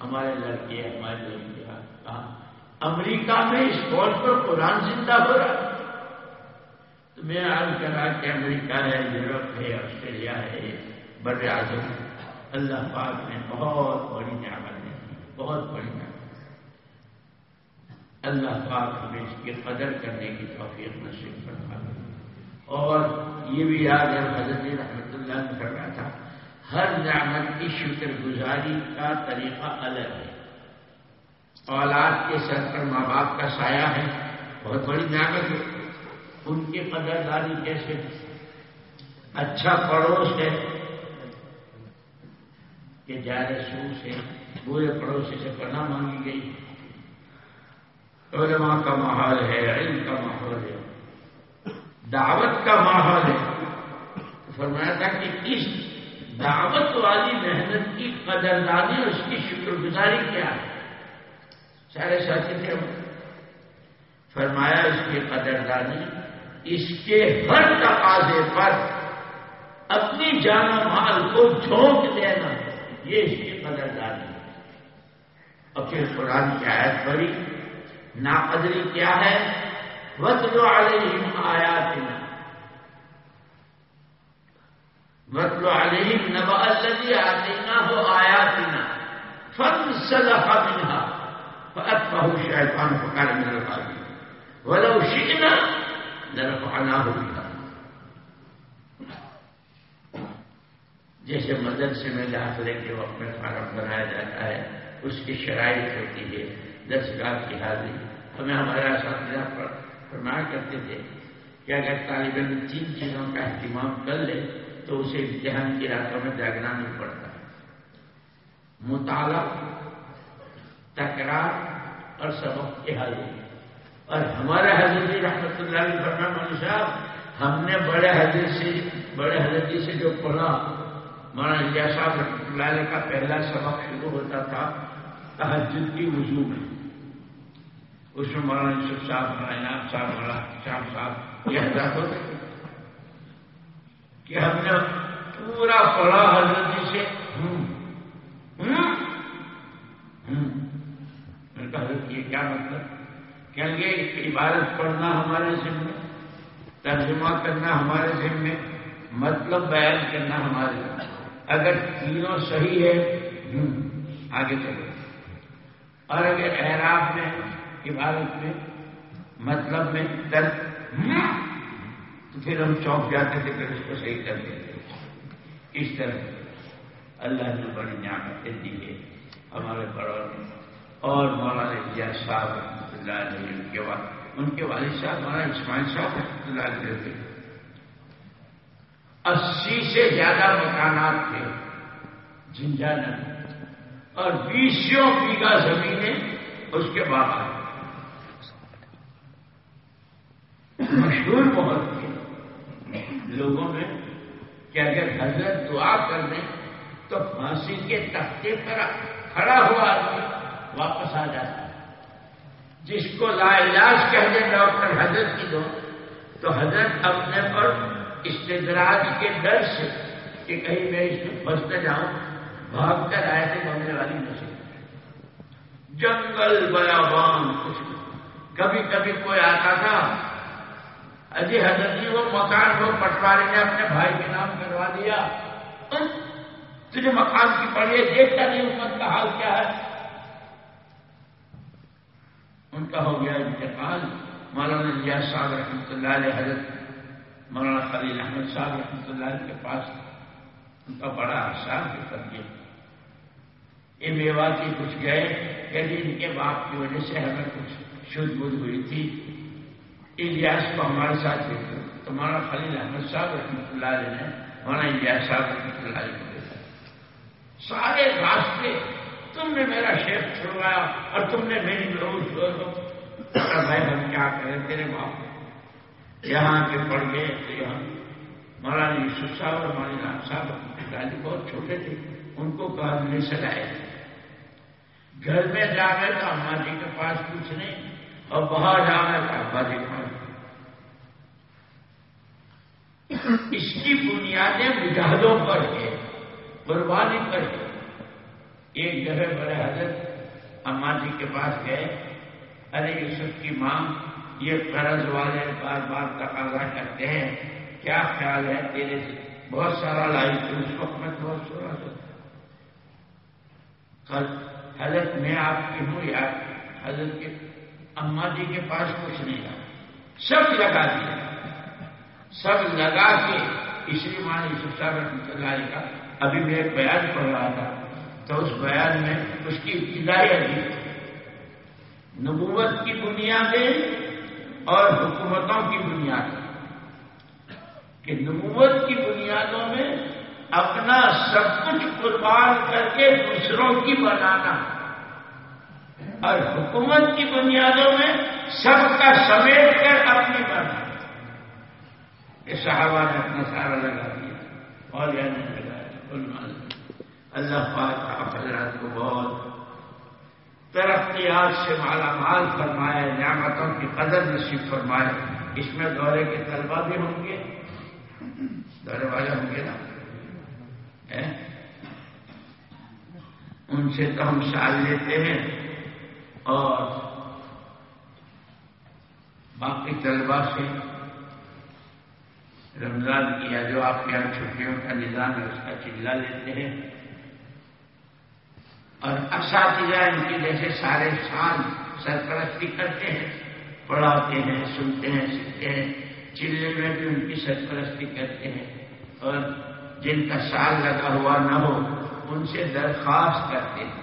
ہمارے لڑکے، ہمارے لڑکیاں امریکہ میں اس فون پر قرآن زندہ ہو رہا۔ تو میں آج کرا کہ امریکہ ہے، یورپ ہے، آسٹریلیا ہے بر اعظم۔ اللہ پاک نے بہت بڑی نعمت دی، بہت بڑی نعمت اللہ پاک ہمیں اس کی قدر کرنے کی توفیق نصیب کرتا ہے اور یہ بھی یاد ہے، حضرت رحمت اللہ نے کرنا تھا، ہر نعمت کی شکر گزاری کا طریقہ الگ ہے۔ اولاد کے سر پر ماں باپ کا سایہ ہے، بہت بڑی نعمت ہے۔ ان کی قدرداری کیسے؟ اچھا پڑوس ہے کہ جائے سور سے برے پڑوسی سے پناہ مانگی گئی۔ علماء کا ماحول ہے، علم کا ماحول ہے۔ دعوت کا ماحول ہے۔ فرمایا تھا کہ اس دعوت والی محنت کی قدردانی اور اس کی شکر گزاری کیا ہے؟ سارے ساتھی تھے۔ فرمایا اس کی قدردانی اس کے ہر تقاضے پر اپنی جان مال کو جھونک دینا۔ یہ اس کی قدردانی ہے۔ اور پھر قرآن کی آیت پڑی ناقدری کیا ہے؟ وطلو علیہم آیاتنا۔ وطلو علیہم نبا الذی آتیناہ آیاتنا فانسلخ منها۔ فأتبعه الشیطان فقال من الغابین ولو شئنا لرفعناه بها۔ جیسے مدرسے میں داخلے کے وقت میں فارم بنایا جاتا ہے، اس کی شرائط ہوتی ہے دس گاہ کی حاضری۔ ہمیں ہمارے اساتذہ فرمایا کرتے تھے کہ اگر طالب علم تین چیزوں کا اہتمام کر لے، تو اسے امتحان کی راتوں میں جاگنا نہیں پڑتا مطالعہ، تکرار اور سبق کے حل اور ہمارے حضرت جی رحمت اللہ علیہ فرما صاحب، ہم نے بڑے حضرت سے، بڑے حضرت جی سے جو پڑھا مولانا جی، لیا صاحب رحمۃ اللہ علیہ کا پہلا سبق شروع ہوتا تھا تحجد کی وضو میں۔ اس میں مولانا یوسف جی صاحب مولانا انعام صاحب مولانا شام صاحب، یہ حضرت ہوتے کہ ہم نے پورا پڑھا حضرت جی سے۔ حضرت، یہ کیا مطلب؟ کہیں گے عبادت پڑھنا ہمارے ذمے ترجمہ کرنا ہمارے ذمے مطلب بیان کرنا ہمارے ذمے اگر تینوں صحیح ہے آگے چلو اور اگر اعراب میں، عبادت میں مطلب میں درد تو پھر ہم چونک جاتے تھے پھر اس کو صحیح کر دیتے اس طرح اللہ نے بڑی نعمتیں دی ہے ہمارے بڑوں نے اور مولانا صاحب رحمۃ اللہ علیہ ان کے ان کے والد صاحب، مولانا اسماعیل صاحب رحمۃ اللہ علیہ اسی سے زیادہ مکانات تھے۔ جنجانا اور بیسوں بیگا زمینیں اس کے بعد مشہور بہت تھے۔ لوگوں میں کہ اگر حضرت دعا کر دیں تو پھانسی کے تختے پر کھڑا ہوا آدمی واپس آ جاتا ہے۔ جس کو لا علاج کہہ دیں ڈاکٹر حضرت کی دو تو حضرت اپنے پر استدراج کے ڈر سے کہ کہیں میں اس میں پھنس نہ جاؤں، بھاگ کر آئے تھے بننے والی نسل جنگل بیابان کچھ کبھی کبھی کوئی آتا تھا اجی حضرت جی وہ مکان وہ پٹواری نے اپنے بھائی کے نام کروا دیا۔ تجھے مکان کی پڑی ہے دیکھتا نہیں امت کا حال کیا ہے؟ ان کا ہو گیا انتقال مولانا لیا صاحب رحمۃ اللہ علیہ حضرت مولانا خلیل احمد صاحب رحمۃ اللہ کے پاس ان کا بڑا احساس بھی کر دیا یہ میواتی کچھ گئے کہ ان کے باپ کی وجہ سے ہمیں کچھ شدھ بدھ ہوئی تھی۔ الیاس کو ہمارے ساتھ دیکھو تو مولانا خلیل احمد صاحب رحمۃ اللہ علیہ نے مولانا الیاس صاحب رحمۃ اللہ علیہ کو دیکھا۔ سارے راستے، تم نے میرا شیخ چھڑوایا اور تم نے میری روز چھوڑ دو۔ بھائی، ہم کیا کریں؟ تیرے باپ یہاں کے پڑھ گئے تو یہاں مولانا یوسف صاحب اور مولانا صاحب رحمۃ بہت چھوٹے تھے، ان کو کہا نہیں سلائے گھر میں جا گئے تو اماں جی کے پاس کچھ نہیں اور باہر جا گئے تو ابا جی پاس۔ اس کی بنیادیں مجاہدوں پر ہے قربانی پر ہے ایک جگہ بڑے حضرت اماں جی کے پاس گئے ارے یوسف کی ماں یہ قرض والے بار بار تقاضا کرتے ہیں۔ کیا خیال ہے تیرے سے بہت سارا لائی تھی اس وقت میں بہت سورا کل حضرت میں آپ کی ہوں یا حضرت کے اما جی کے پاس کچھ نہیں رہا سب لگا دیا سب لگا کے اس لیے مان یوسف صاحب رحمۃ اللہ علیہ کا ابھی میں ایک بیان پڑھ رہا تھا۔ تو اس بیان میں اس کی ابتدائی ابھی نبوت کی بنیادیں اور حکومتوں کی بنیاد کہ نبوت کی بنیادوں میں اپنا سب کچھ قربان کر کے دوسروں کی بنانا اور حکومت کی بنیادوں میں سب کا سمیٹ کر اپنی بنانا۔ یہ صحابہ نے اپنا سارا لگا دیا۔ اور یہ نہیں لگایا اللہ پاک حضرات کو بہت ترقیات سے مالا مال فرمائے، نعمتوں کی قدر نصیب فرمائے۔ اس میں دورے کے طلبہ بھی ہوں گے۔ دورے والے ہوں گے نا؟ ان سے تو ہم سال لیتے ہیں۔ اور باقی طلبا سے رمضان کیا جو آپ کے یہاں چھٹیوں کا نظام ہے، اس کا چلا لیتے ہیں۔ اور اساتذہ ان کی جیسے سارے سال سرپرستی کرتے ہیں، پڑھاتے ہیں، سنتے ہیں، سیکھتے ہیں چلے میں بھی ان کی سرپرستی کرتے ہیں۔ اور جن کا سال لگا ہوا نہ ہو، ان سے درخواست کرتے ہیں۔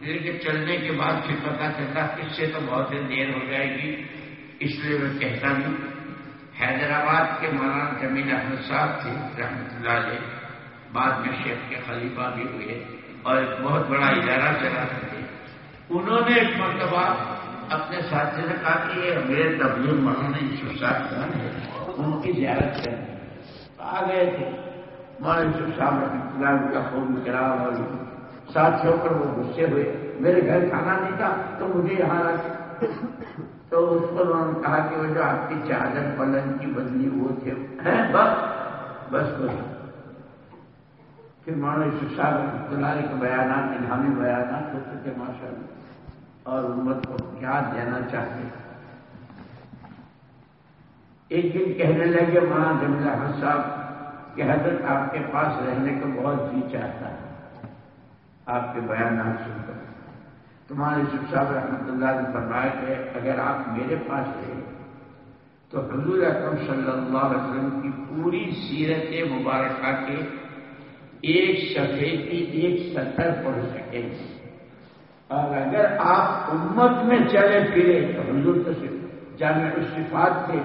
لیکن چلنے کے بعد پھر پتا چلتا اس سے تو بہت دیر ہو جائے گی۔ اس لیے میں کہتا نہیں حیدرآباد کے مولانا جمیل احمد صاحب تھے، رحمت اللہ علیہ، بعد میں شیخ کے خلیفہ بھی ہوئے۔ اور ایک بہت بڑا ادارہ چلا تھے انہوں نے ایک مرتبہ اپنے ساتھی سے کہا کہ یہ میرے تبلیغ مولانا یوسف صاحب کون ہے۔ ان کی زیارت کریں آ گئے تھے۔ مولانا یوسف صاحب رحمۃ اللہ کا خوب کرام اور ساتھ ہو کر وہ غصے ہوئے۔ میرے گھر کھانا نہیں تھا تو مجھے یہاں رکھ۔ تو اس پر انہوں نے کہا کہ وہ جو آپ کی چادر پلنگ کی بدلی وہ تھے۔ بس۔ بس بس پھر مولانا یوسف صاحب رحمۃ اللہ کے بیانات، الہامی بیانات ہوتے تھے ماشاء اللہ اور امت کو کیا دینا چاہتے ایک دن کہنے لگے مولانا جمیل احمد صاحب کہ حضرت آپ کے پاس رہنے کو بہت جی چاہتا ہے۔ آپ کے بیانات سن کر۔ تمہارے یوسف صاحب رحمۃ اللہ نے فرمایا کہ اگر آپ میرے پاس رہے تو حضور اکرم صلی اللہ علیہ وسلم کی پوری سیرت مبارکہ کے ایک صفحے کی ایک سطر پڑھ سکیں اور اگر آپ امت میں چلے پھرے تو حضور تو جامع صفات تھے۔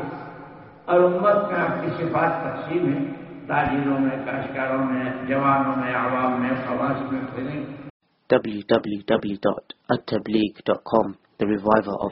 اور امت میں آپ کی صفات تقسیم ہے تاجروں میں کاشکاروں میں، جوانوں میں، عوام میں خواص میں پھریں
www.attableek.com The Reviver of